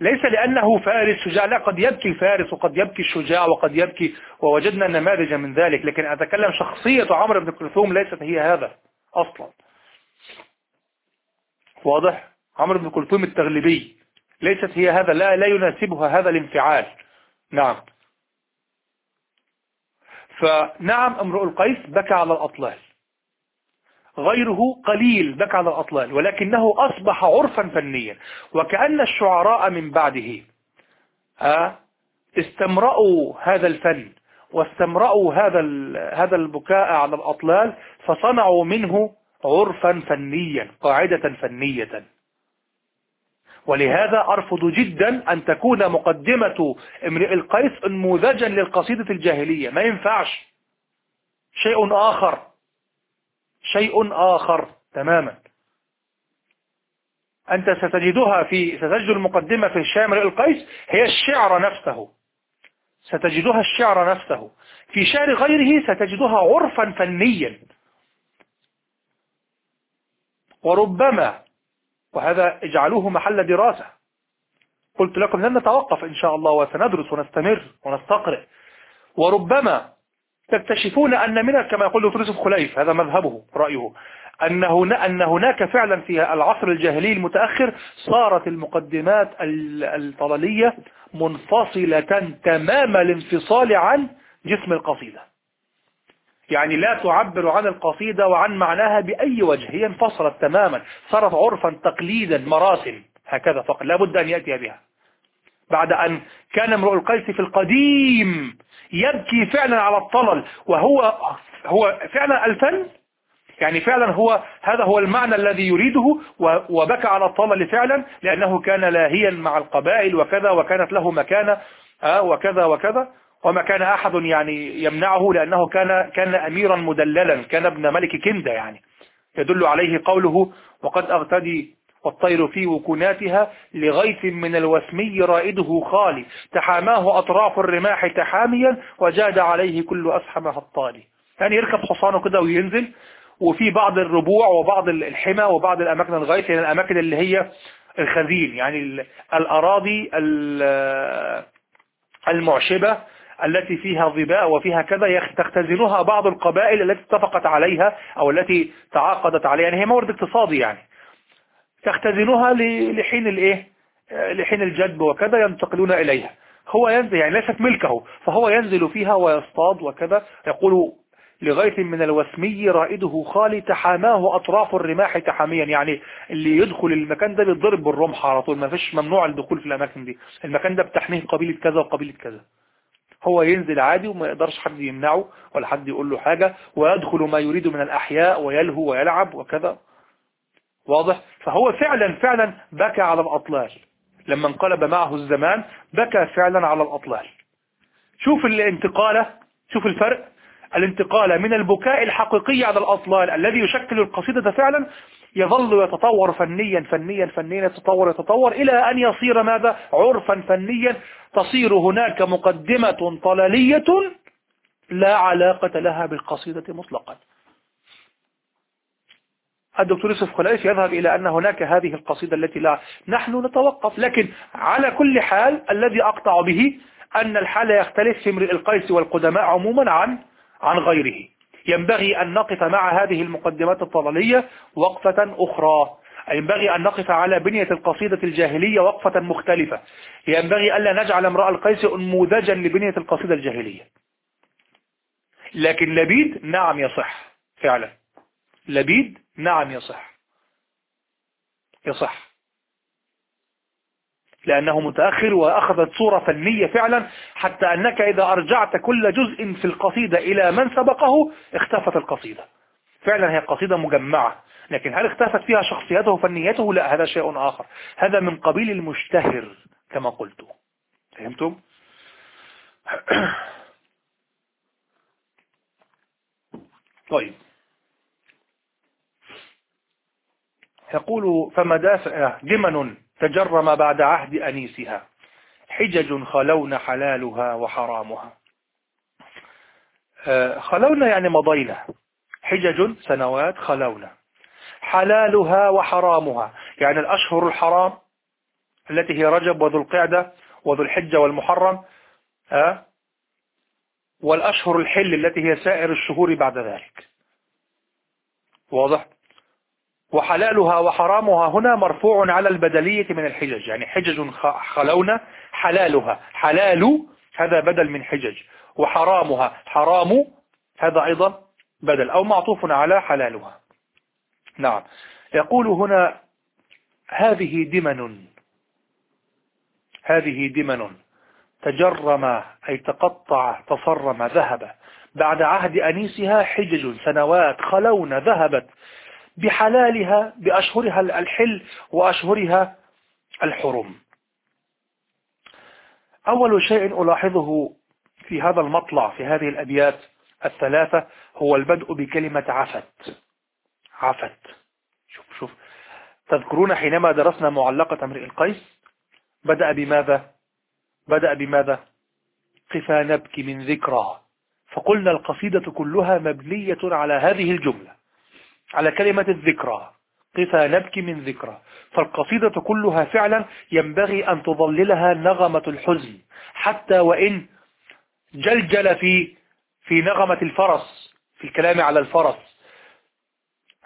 ليس لأنه فارس شجاع لا قد يبكي الفارس وقد يبكي الشجاع وقد يبكي ووجدنا نماذج من ذلك لكن أتكلم شخصية عمرو بن كلثوم ليست هي هذا أصلا. واضح؟ عمرو بن كلثوم التغلبي ليست هي هذا لا لا يناسبها هذا الانفعال. نعم. فنعم امرؤ القيس بكى على الأطلال. غيره قليل بكى على الأطلال ولكنه أصبح عرفا فنيا. وكأن الشعراء من بعده استمرأوا هذا الفن واستمرأوا هذا هذا البكاء على الأطلال فصنعوا منه عرفا فنيا قاعدة فنية. ولهذا أرفض جدا أن تكون مقدمة امرئ القيس انموذجا للقصيدة الجاهلية. ما ينفعش. شيء آخر. شيء آخر تماما. أنت ستجدها في ستجد المقدمة في الشام القيس. هي الشعر نفسه. ستجدها الشعر نفسه. في شعر غيره ستجدها عرفا فنيا. وربما وهذا اجعلوه محل دراسة. قلت لكم لن نتوقف إن شاء الله وسندرس ونستمر ونستقرئ. وربما تكتشفون أن من كما يقول يوسف خليف هذا مذهبه رأيه أن, أن هناك فعلا في العصر الجاهلي المتأخر صارت المقدمات الطلالية منفصلة تمام الانفصال عن جسم القصيدة. يعني لا تعبر عن القصيدة وعن معناها بأي وجه هي انفصلت تماما صارت عرفا تقليدا مراسم هكذا فقط لا بد أن يأتي بها. بعد أن كان امرؤ القيس في القديم يبكي فعلا على الطلل وهو هو فعلا الفن يعني فعلا هو هذا هو المعنى الذي يريده وبكى على الطلل فعلا لأنه كان لاهيا مع القبائل وكذا وكانت له مكانة آه، وكذا وكذا. وما كان أحد يعني يمنعه لأنه كان كان أميرا مدللا كان ابن ملك كندة يعني. يدل عليه قوله وقد أغتدي والطير في وكناتها لغيث من الوسمي رائده خالي. تحاماه أطراف الرماح تحاميا وجاد عليه كل أسحم هطالي يعني يركب حصانه كده وينزل وفي بعض الربوع وبعض الحمى وبعض الأماكن الغيث يعني الأماكن اللي هي الخزين يعني الأراضي المعشبة التي فيها ظباء وفيها كذا تختزنها بعض القبائل التي اتفقت عليها أو التي تعاقدت عليها. يعني هي مورد اقتصادي يعني. تختزنها لحين الإيه؟ لحين الجدب وكذا ينتقلون إليها. هو ينزل يعني ليست ملكه فهو ينزل فيها ويصطاد وكذا. يقول لغيث من الوسمي رائده خالي تحاماه أطراف الرماح تحاميا. يعني اللي يدخل المكان ده بيتضرب بالرمح على طول. ما فيش ممنوع الدخول في الأماكن دي. المكان ده بتحميه قبيلة كذا وقبيلة كذا. هو ينزل عادي وما يقدرش حد يمنعه ولا حد يقول له حاجة ويدخل ما يريد من الأحياء ويلهو ويلعب وكذا. واضح؟ فهو فعلا فعلا بكى على الأطلال. لما انقلب معه الزمان بكى فعلا على الأطلال. شوف الانتقالة شوف الفرق. الانتقال من البكاء الحقيقي على الأطلال الذي يشكل القصيدة فعلا يظل يتطور فنيا فنيا فنيا يتطور يتطور إلى أن يصير ماذا؟ عرفا فنيا. تصير هناك مقدمة طلالية لا علاقة لها بالقصيدة مطلقا. الدكتور يوسف خلائف يذهب إلى أن هناك هذه القصيدة التي لا نحن نتوقف. لكن على كل حال الذي أقطع به أن الحال يختلف في امرئ القيس والقدماء عموما عن عن غيره. ينبغي أن نقف مع هذه المقدمات الطلالية وقفة أخرى. ينبغي أن نقف على بنية القصيدة الجاهلية وقفة مختلفة. ينبغي ألا نجعل امرأ القيس أنموذجا لبنية القصيدة الجاهلية. لكن لبيد نعم يصح فعلا. لبيد نعم يصح. يصح. لأنه متأخر وأخذت صورة فنية فعلا حتى أنك إذا أرجعت كل جزء في القصيدة إلى من سبقه اختفت القصيدة. فعلا هي قصيدة مجمعة لكن هل اختفت فيها شخصيته وفنيته لا هذا شيء آخر. هذا من قبيل المشتهر كما قلت. فهمتم؟ طيب. يقول فمدافع جمن تجرم بعد عهد أنيسها. حجج خلون حلالها وحرامها. آه، خلونا يعني مضينا حجج سنوات خلونا حلالها وحرامها. يعني الأشهر الحرام التي هي رجب وذو القعدة وذو الحجة والمحرم آه، والأشهر الحل التي هي سائر الشهور بعد ذلك. واضح؟ وحلالها وحرامها هنا مرفوع على البدلية من الحجج. يعني حجج خلونا حلالها. حلال هذا بدل من حجج. وحرامها حرام هذا أيضا بدل. أو معطوف على حلالها. نعم. يقول هنا هذه دمن. هذه دمن. تجرم أي تقطع تصرم ذهب. بعد عهد أنيسها حجج سنوات خلون ذهبت. بحلالها بأشهرها الحل وأشهرها الحرم. أول شيء ألاحظه في هذا المطلع في هذه الأبيات الثلاثة هو البدء بكلمة عفت. عفت. شوف شوف. تذكرون حينما درسنا معلقة امرئ القيس؟ بدأ بماذا؟ بدأ بماذا؟ قفا نبكي من ذكرى. فقلنا القصيدة كلها مبنية على هذه الجملة. على كلمة الذكرى. قفا نبكي من ذكرى. فالقصيدة كلها فعلا ينبغي أن تظللها نغمة الحزن. حتى وإن جلجل في في نغمة الفرس في الكلام على الفرس.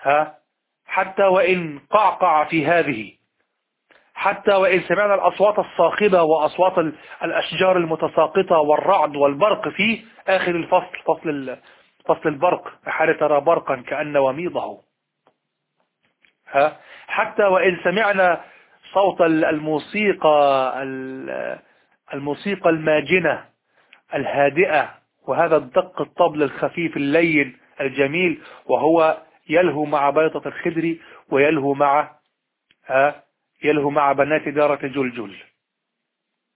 ها؟ حتى وإن قعقع في هذه. حتى وإن سمعنا الأصوات الصاخبة وأصوات الأشجار المتساقطة والرعد والبرق في آخر الفصل فصل فصل البرق حال ترى برقا كأن وميضه. ها؟ حتى وإن سمعنا صوت الموسيقى الموسيقى الماجنة الهادئة وهذا الدق الطبل الخفيف اللين الجميل وهو يلهو مع بيضة الخدر ويلهو مع ها؟ يلهو مع بنات دارة جلجل.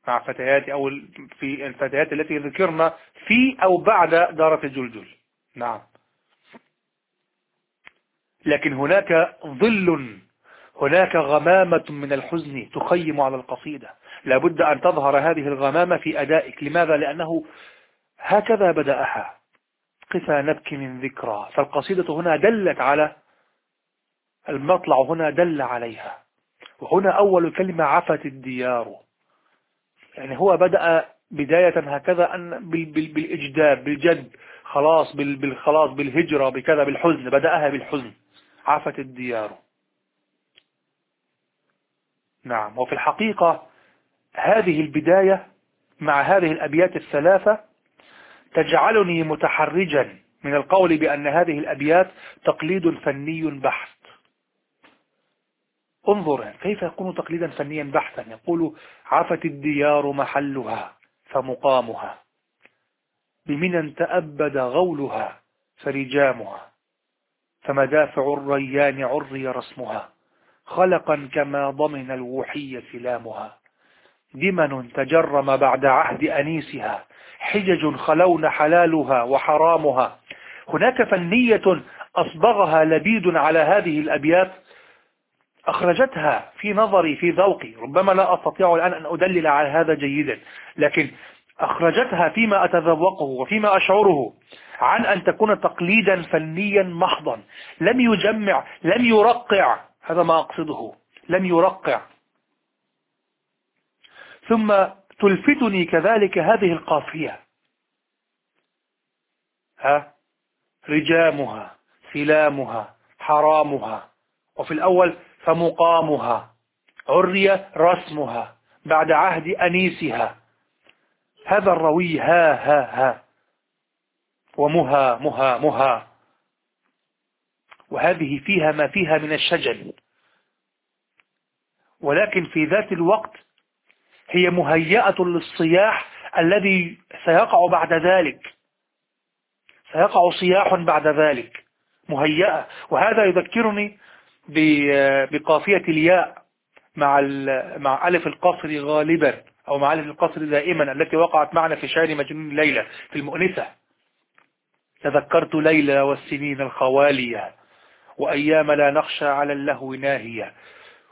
مع فتيات أو في الفتيات التي ذكرنا في أو بعد دارة جلجل. نعم. لكن هناك ظل هناك غمامة من الحزن تخيم على القصيدة. لابد أن تظهر هذه الغمامة في أدائك. لماذا؟ لأنه هكذا بدأها. قفا نبكي من ذكرى. فالقصيدة هنا دلت على المطلع هنا دل عليها. وهنا أول كلمة عفت الديار. يعني هو بدأ بداية هكذا أن بالإجداب بالجد. خلاص بالخلاص بالهجرة بكذا بالحزن بدأها بالحزن. عفت الديار. نعم. وفي الحقيقة هذه البداية مع هذه الأبيات الثلاثة تجعلني متحرجا من القول بأن هذه الأبيات تقليد فني بحت. انظر كيف يكون تقليدا فنيا بحثا يقول عفت الديار محلها فمقامها. بمنى تأبد غولها فرجامها فمدافع الريان عري رسمها خلقا كما ضمن الوحي سلامها. دمن تجرم بعد عهد أنيسها حجج خلون حلالها وحرامها. هناك فنية أصبغها لبيد على هذه الأبيات أخرجتها في نظري في ذوقي ربما لا أستطيع الآن أن أدلل على هذا جيدا لكن أخرجتها فيما أتذوقه وفيما أشعره عن أن تكون تقليدا فنيا محضا. لم يجمع لم يرقع. هذا ما أقصده. لم يرقع. ثم تلفتني كذلك هذه القافية. ها؟ رجامها سلامها حرامها. وفي الأول فمقامها. عري رسمها بعد عهد أنيسها. هذا الروي ها ها ها. ومها مها مها. وهذه فيها ما فيها من الشجن. ولكن في ذات الوقت هي مهيئة للصياح الذي سيقع بعد ذلك. سيقع صياح بعد ذلك. مهيئة. وهذا يذكرني بقافية الياء مع مع ألف القصر غالبا. أو مع ألف القصر دائما التي وقعت معنا في شعر مجنون ليلى في المؤنثة تذكرت ليلى والسنين الخوالية وأيام لا نخشى على اللهو ناهية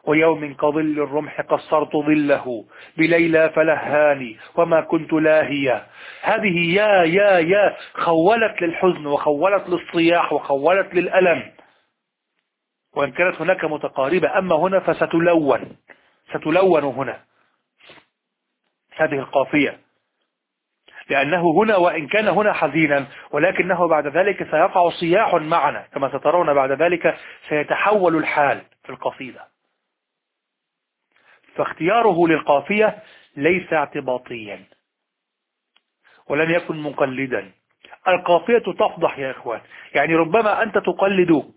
ويوم كظل الرمح قصرت ظله بليلى فلهاني وما كنت لاهيا هذه يا يا يا خولت للحزن وخولت للصياح وخولت للألم. وإن كانت هناك متقاربة أما هنا فستلون ستلون هنا. هذه القافية. لأنه هنا وإن كان هنا حزينا ولكنه بعد ذلك سيقع صياح معنا كما سترون بعد ذلك سيتحول الحال في القصيدة. فاختياره للقافية ليس اعتباطيا ولم يكن مقلدا. القافية تفضح يا إخوان يعني ربما أنت تقلد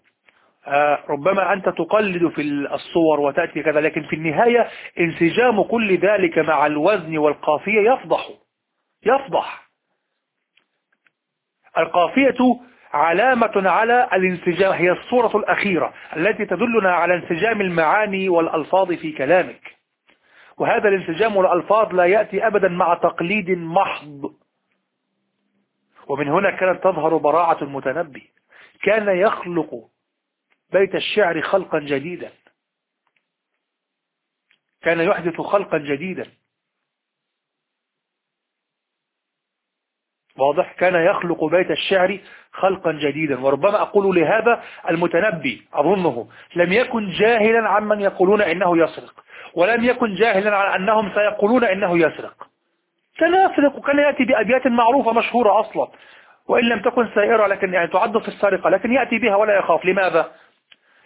ربما أنت تقلد في الصور وتأتي كذا لكن في النهاية انسجام كل ذلك مع الوزن والقافية يفضح. يفضح. القافية علامة على الانسجام هي الصورة الأخيرة التي تدلنا على انسجام المعاني والألفاظ في كلامك. وهذا الانسجام والألفاظ لا يأتي أبدا مع تقليد محض. ومن هنا كانت تظهر براعة المتنبي. كان يخلق بيت الشعر خلقا جديدا. كان يحدث خلقا جديدا. واضح؟ كان يخلق بيت الشعر خلقا جديدا. وربما أقول لهذا المتنبي أظنه لم يكن جاهلا عمن يقولون إنه يسرق ولم يكن جاهلا عن أنهم سيقولون إنه يسرق. كان يسرق وكان يأتي بأبيات معروفة مشهورة أصلا وإن لم تكن سائرة لكن يعني تعد في السرقة لكن يأتي بها ولا يخاف. لماذا؟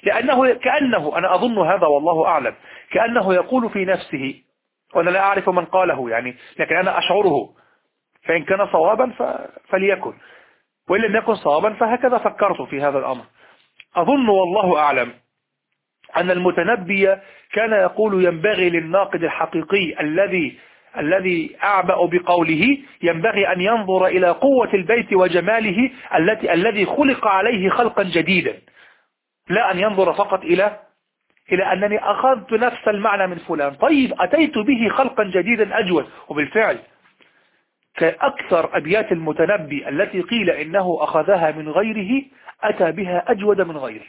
لأنه كأنه أنا أظن هذا والله أعلم كأنه يقول في نفسه وأنا لا أعرف من قاله يعني لكن أنا أشعره فإن كان صوابا فليكن وإن لم يكن صوابا فهكذا فكرت في هذا الأمر. أظن والله أعلم أن المتنبي كان يقول ينبغي للناقد الحقيقي الذي الذي أعبأ بقوله ينبغي أن ينظر إلى قوة البيت وجماله التي الذي خلق عليه خلقا جديدا. لا أن ينظر فقط إلى إلى أنني أخذت نفس المعنى من فلان. طيب أتيت به خلقا جديدا أجود. وبالفعل كأكثر أبيات المتنبي التي قيل إنه أخذها من غيره أتى بها أجود من غيره.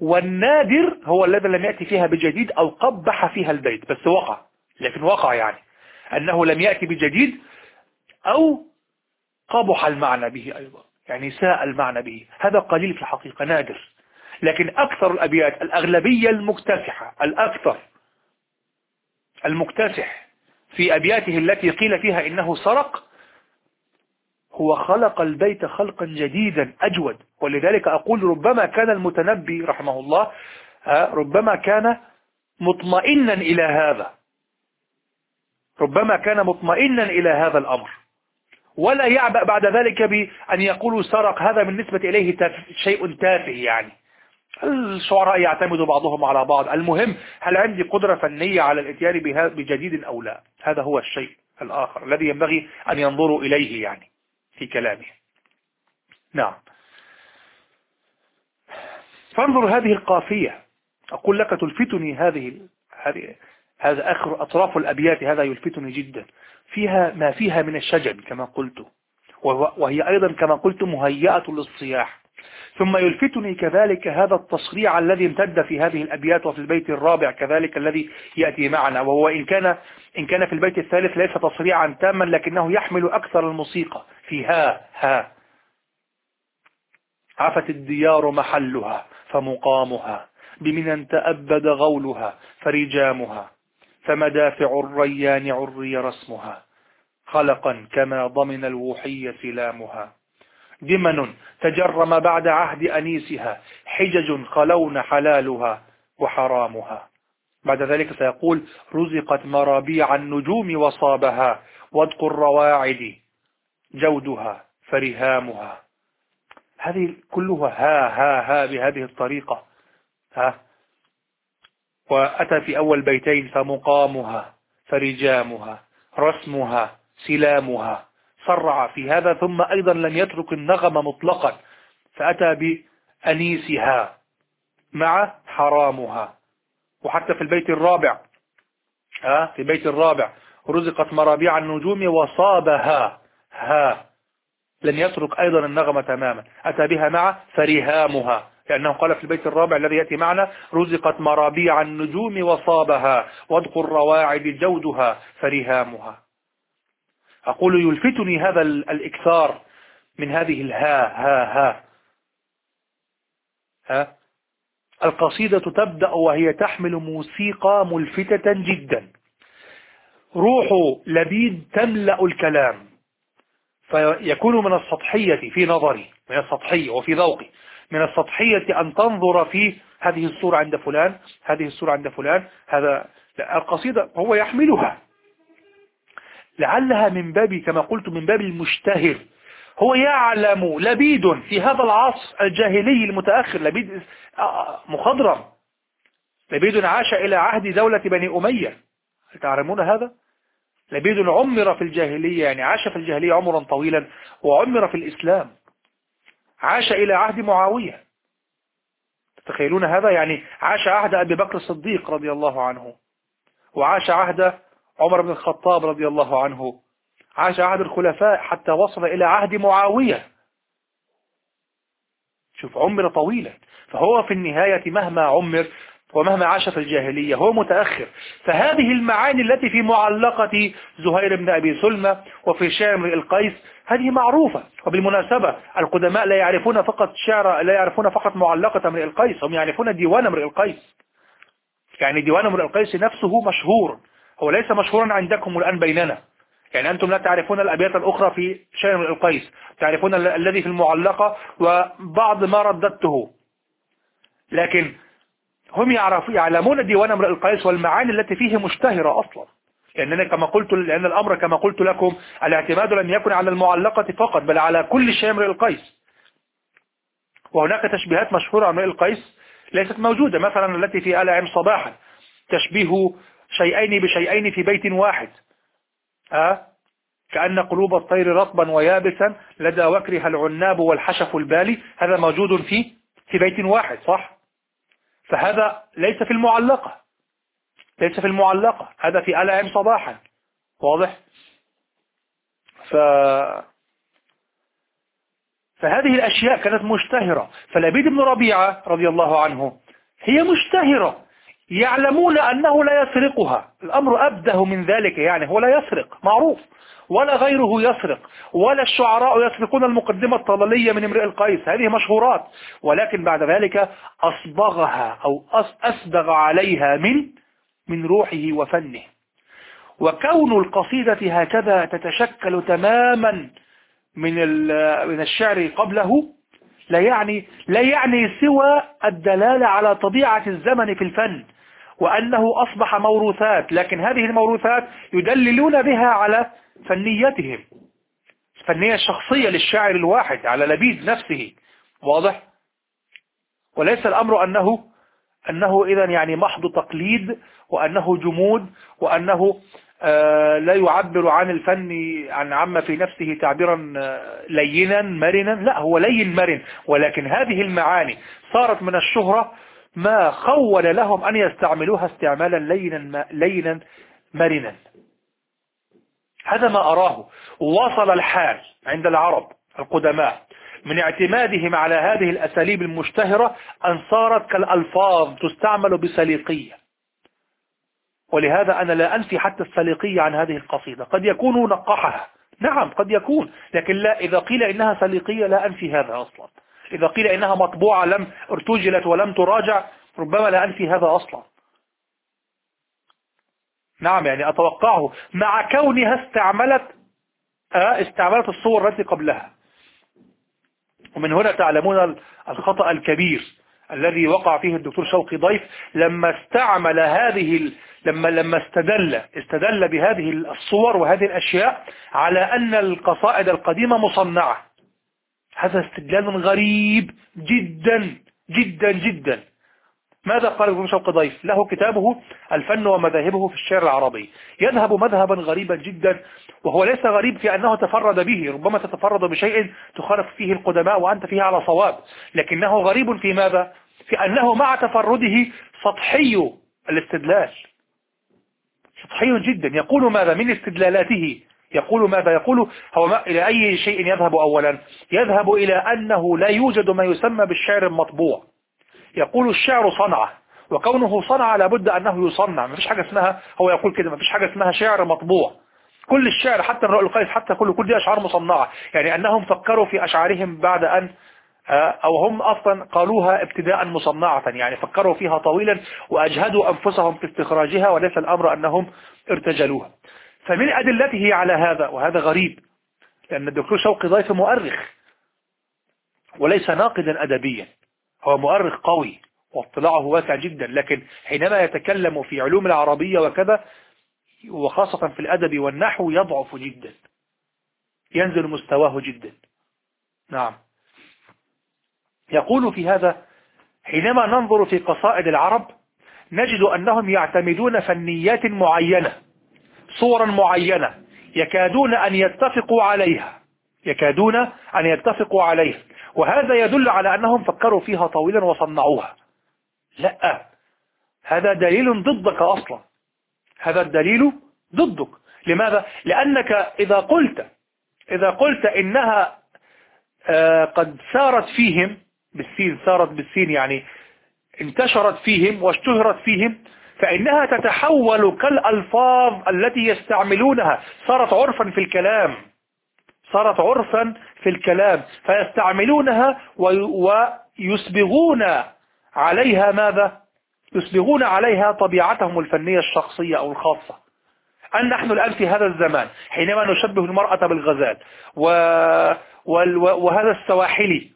والنادر هو الذي لم يأتي فيها بجديد أو قبح فيها البيت بس وقع. لكن وقع يعني. أنه لم يأتي بجديد أو قبح المعنى به أيضا. يعني ساء المعنى به. هذا قليل في الحقيقة. نادر. لكن أكثر الأبيات الأغلبية المكتسحة الأكثر المكتسح في أبياته التي قيل فيها إنه سرق هو خلق البيت خلقا جديدا أجود. ولذلك أقول ربما كان المتنبي رحمه الله ربما كان مطمئنا إلى هذا. ربما كان مطمئنا إلى هذا الأمر. ولا يعبأ بعد ذلك بأن يقولوا سرق هذا بالنسبة إليه شيء تافه يعني. الشعراء يعتمد بعضهم على بعض. المهم هل عندي قدرة فنية على الإتيان بجديد أو لا؟ هذا هو الشيء الآخر الذي ينبغي أن ينظروا إليه يعني في كلامه. نعم. فانظر هذه القافية. أقول لك تلفتني هذه هذه هذا آخر أطراف الأبيات هذا يلفتني جدا. فيها ما فيها من الشجن كما قلت. وهي أيضا كما قلت مهيئة للصياح. ثم يلفتني كذلك هذا التصريع الذي امتد في هذه الأبيات وفي البيت الرابع كذلك الذي يأتي معنا. وهو إن كان, إن كان في البيت الثالث ليس تصريعا تاما لكنه يحمل أكثر الموسيقى في ها ها. عفت الديار محلها فمقامها بمن تأبد غولها فرجامها فمدافع الريان عري رسمها خلقا كما ضمن الوحي سلامها. دمن تجرم بعد عهد أنيسها حجج خلون حلالها وحرامها. بعد ذلك سيقول رزقت مرابيع النجوم وصابها ودق الرواعد جودها فرهامها. هذه كلها ها ها ها بهذه الطريقة. ها. وأتى في أول بيتين فمقامها فرجامها رسمها سلامها. صرع في هذا ثم أيضا لم يترك النغم مطلقا فأتى بأنيسها مع حرامها. وحتى في البيت الرابع في البيت الرابع رزقت مرابيع النجوم وصابها ها. لم يترك أيضا النغمة تماما. أتى بها مع فرهامها لأنه قال في البيت الرابع الذي يأتي معنا رزقت مرابيع النجوم وصابها. وادق الرواعد جودها فرهامها. أقول يلفتني هذا الإكثار من هذه الها ها ها ها. القصيدة تبدأ وهي تحمل موسيقى ملفتة جدا. روح لبيد تملأ الكلام. فيكون من السطحية في نظري من السطحية وفي ذوقي. من السطحية أن تنظر في هذه الصورة عند فلان هذه الصورة عند فلان هذا القصيدة هو يحملها. لعلها من باب كما قلت من باب المشتهر. هو يعلم لبيد في هذا العصر الجاهلي المتأخر لبيد مخضرم. لبيد عاش إلى عهد دولة بني أمية. تعلمون هذا؟ لبيد عمر في الجاهلية يعني عاش في الجاهلية عمرا طويلا وعمر في الإسلام. عاش إلى عهد معاوية. تتخيلون هذا؟ يعني عاش عهد أبي بكر الصديق رضي الله عنه وعاش عهد عمر بن الخطاب رضي الله عنه عاش عهد الخلفاء حتى وصل إلى عهد معاوية. شوف عمر طويلا. فهو في النهاية مهما عمر ومهما عاش في الجاهلية هو متأخر. فهذه المعاني التي في معلقة زهير بن أبي سلمة وفي شعر القيس هذه معروفة. وبالمناسبة القدماء لا يعرفون فقط شعر لا يعرفون فقط معلقة امرئ القيس هم يعرفون ديوان امرئ القيس. يعني ديوان امرئ القيس نفسه مشهور. هو ليس مشهورا عندكم الآن بيننا. يعني أنتم لا تعرفون الأبيات الأخرى في شعر القيس. تعرفون الذي في المعلقة وبعض ما رددته. لكن هم يعرفون يعلمون ديوان امرئ القيس والمعاني التي فيه مشتهرة أصلا. لأننا كما قلت لأن الأمر كما قلت لكم الاعتماد لم يكن على المعلقة فقط بل على كل شيء امرئ القيس. وهناك تشبيهات مشهورة امرئ القيس ليست موجودة. مثلا التي في آل عم صباحا. تشبيه شيئين بشيئين في بيت واحد. أه؟ كأن قلوب الطير رطبا ويابسا لدى وكرها العناب والحشف البالي. هذا موجود في في بيت واحد صح؟ فهذا ليس في المعلقة. ليس في المعلقة. هذا في ألعم صباحا. واضح؟ ف... فهذه الأشياء كانت مشتهرة. فلبيد بن ربيعة رضي الله عنه هي مشتهرة. يعلمون أنه لا يسرقها. الأمر أبده من ذلك يعني هو لا يسرق معروف. ولا غيره يسرق ولا الشعراء يسرقون المقدمة الطلالية من امرئ القيس. هذه مشهورات. ولكن بعد ذلك أصبغها أو أسبغ عليها من من روحه وفنه. وكون القصيدة هكذا تتشكل تماما من من الشعر قبله لا يعني لا يعني سوى الدلالة على طبيعة الزمن في الفن. وأنه أصبح موروثات لكن هذه الموروثات يدللون بها على فنيتهم فنية شخصية للشاعر الواحد على لبيد نفسه. واضح؟ وليس الأمر أنه أنه إذا يعني محض تقليد وأنه جمود وأنه آه، لا يعبر عن الفن عن عما في نفسه تعبيرا آه، لينا مرنا لا هو لين مرن. ولكن هذه المعاني صارت من الشهرة ما خول لهم أن يستعملوها استعمالا لينا, لينا مرنا. هذا ما أراه. وصل الحال عند العرب القدماء من اعتمادهم على هذه الأساليب المشتهرة أن صارت كالألفاظ تستعمل بسليقية. ولهذا أنا لا أنفي حتى السليقية عن هذه القصيدة. قد يكون نقحها. نعم قد يكون. لكن لا إذا قيل إنها سليقية لا أنفي هذا أصلا. إذا قيل إنها مطبوعة لم ارتجلت ولم تراجع ربما لا أنفي هذا أصلا. نعم يعني أتوقعه. مع كونها استعملت آه، استعملت الصور التي قبلها. ومن هنا تعلمون الخطأ الكبير الذي وقع فيه الدكتور شوقي ضيف. لما استعمل هذه لما لما استدل استدل بهذه الصور وهذه الأشياء على أن القصائد القديمة مصنعة. هذا استدلال غريب جدا جدا جدا. ماذا قال ابن شوق ضيف له كتابه الفن ومذاهبه في الشعر العربي. يذهب مذهبا غريبا جدا وهو ليس غريب في أنه تفرد به ربما تتفرد بشيء تخالف فيه القدماء وأنت فيه على صواب. لكنه غريب في ماذا؟ في أنه مع تفرده سطحي الاستدلال. سطحي جدا. يقول ماذا؟ من استدلالاته؟ يقول ماذا يقول؟ هو ما إلى أي شيء يذهب أولا؟ يذهب إلى أنه لا يوجد ما يسمى بالشعر المطبوع. يقول الشعر صنعة وكونه صنعة لابد أنه يصنع. ما فيش حاجة اسمها هو يقول كده ما فيش حاجة اسمها شعر مطبوع. كل الشعر حتى الرؤى القيس حتى كل كل دي أشعار مصنعة. يعني أنهم فكروا في أشعارهم بعد أن آه، أو هم أصلا قالوها ابتداء مصنعة. يعني فكروا فيها طويلا وأجهدوا أنفسهم في استخراجها وليس الأمر أنهم ارتجلوها. فمن أدلته على هذا وهذا غريب لأن الدكتور شوقي ضيف مؤرخ وليس ناقدا أدبيا. هو مؤرخ قوي واطلاعه واسع جدا لكن حينما يتكلم في علوم العربية وكذا وخاصة في الأدب والنحو يضعف جدا. ينزل مستواه جدا. نعم. يقول في هذا حينما ننظر في قصائد العرب نجد أنهم يعتمدون فنيات معينة. صورا معينة يكادون أن يتفقوا عليها. يكادون أن يتفقوا عليها. وهذا يدل على أنهم فكروا فيها طويلا وصنعوها. لا. هذا دليل ضدك أصلا. هذا الدليل ضدك. لماذا؟ لأنك إذا قلت إذا قلت إنها آه، قد سارت فيهم بالسين سارت بالسين يعني انتشرت فيهم واشتهرت فيهم فإنها تتحول كالألفاظ التي يستعملونها. صارت عرفا في الكلام. صارت عرفا في الكلام. فيستعملونها ويسبغون عليها ماذا؟ يسبغون عليها طبيعتهم الفنية الشخصية أو الخاصة. أن نحن الآن في هذا الزمان حينما نشبه المرأة بالغزال و... وهذا السواحلي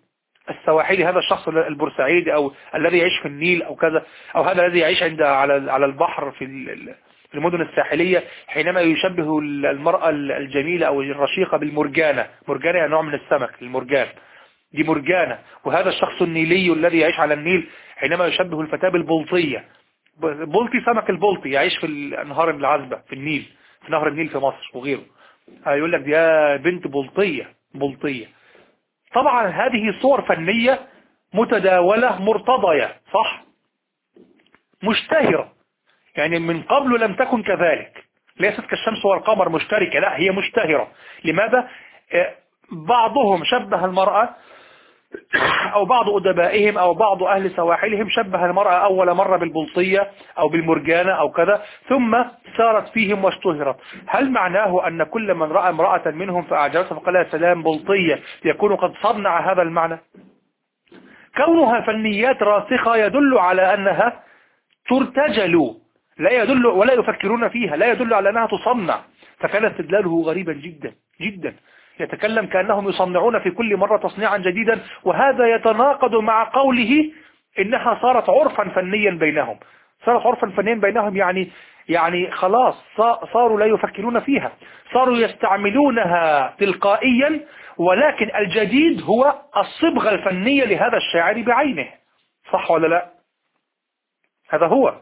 السواحلي هذا الشخص البورسعيدي أو الذي يعيش في النيل أو كذا أو هذا الذي يعيش عند على على البحر في المدن الساحلية حينما يشبه المرأة الجميلة أو الرشيقة بالمرجانة. مرجانة يعني نوع من السمك المرجان. دي مرجانة. وهذا الشخص النيلي الذي يعيش على النيل حينما يشبه الفتاة بالبلطية. بلطي سمك البلطي يعيش في الأنهار العذبة في النيل في نهر النيل في مصر وغيره. يقول لك دي بنت بلطية بلطية. طبعا هذه صور فنية متداولة مرتضية صح؟ مشتهرة. يعني من قبل لم تكن كذلك. ليست كالشمس والقمر مشتركة لا هي مشتهرة. لماذا؟ آه، بعضهم شبه المرأة أو بعض أدبائهم أو بعض أهل سواحلهم شبه المرأة أول مرة بالبلطية أو بالمرجانة أو كذا ثم سارت فيهم واشتهرت. هل معناه أن كل من رأى امرأة منهم فأعجبته فقال سلام بلطية يكون قد صنع هذا المعنى؟ كونها فنيات راسخة يدل على أنها ترتجل لا يدل ولا يفكرون فيها لا يدل على أنها تصنع فكان استدلاله غريبا جدا جدا. يتكلم كأنهم يصنعون في كل مرة تصنيعا جديدا وهذا يتناقض مع قوله إنها صارت عرفا فنيا بينهم. صارت عرفا فنيا بينهم يعني يعني خلاص صاروا لا يفكرون فيها. صاروا يستعملونها تلقائيا ولكن الجديد هو الصبغة الفنية لهذا الشاعر بعينه. صح ولا لا؟ هذا هو.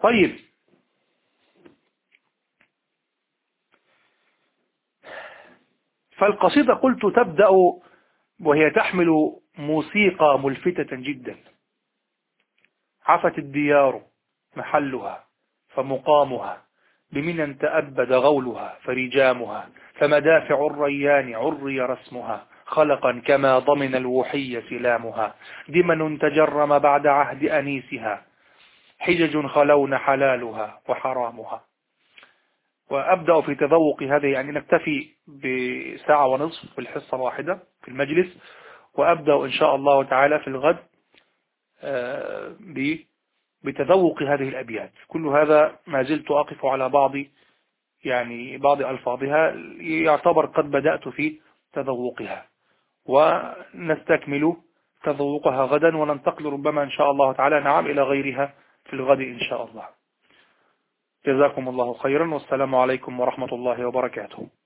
طيب فالقصيدة قلت تبدأ وهي تحمل موسيقى ملفتة جدا. عفت الديار محلها فمقامها بمن تأبد غولها فرجامها فمدافع الريان عري رسمها خلقا كما ضمن الوحي سلامها. دمن تجرم بعد عهد أنيسها حجج خلون حلالها وحرامها. وأبدأ في تذوق هذه يعني نكتفي بساعة ونصف في الحصة الواحدة في المجلس وأبدأ إن شاء الله تعالى في الغد آه، بتذوق هذه الأبيات. كل هذا ما زلت أقف على بعض يعني بعض ألفاظها يعتبر قد بدأت في تذوقها. ونستكمل تذوقها غدا وننتقل ربما إن شاء الله تعالى نعم إلى غيرها في الغد إن شاء الله. جزاكم الله خيرا والسلام عليكم ورحمة الله وبركاته.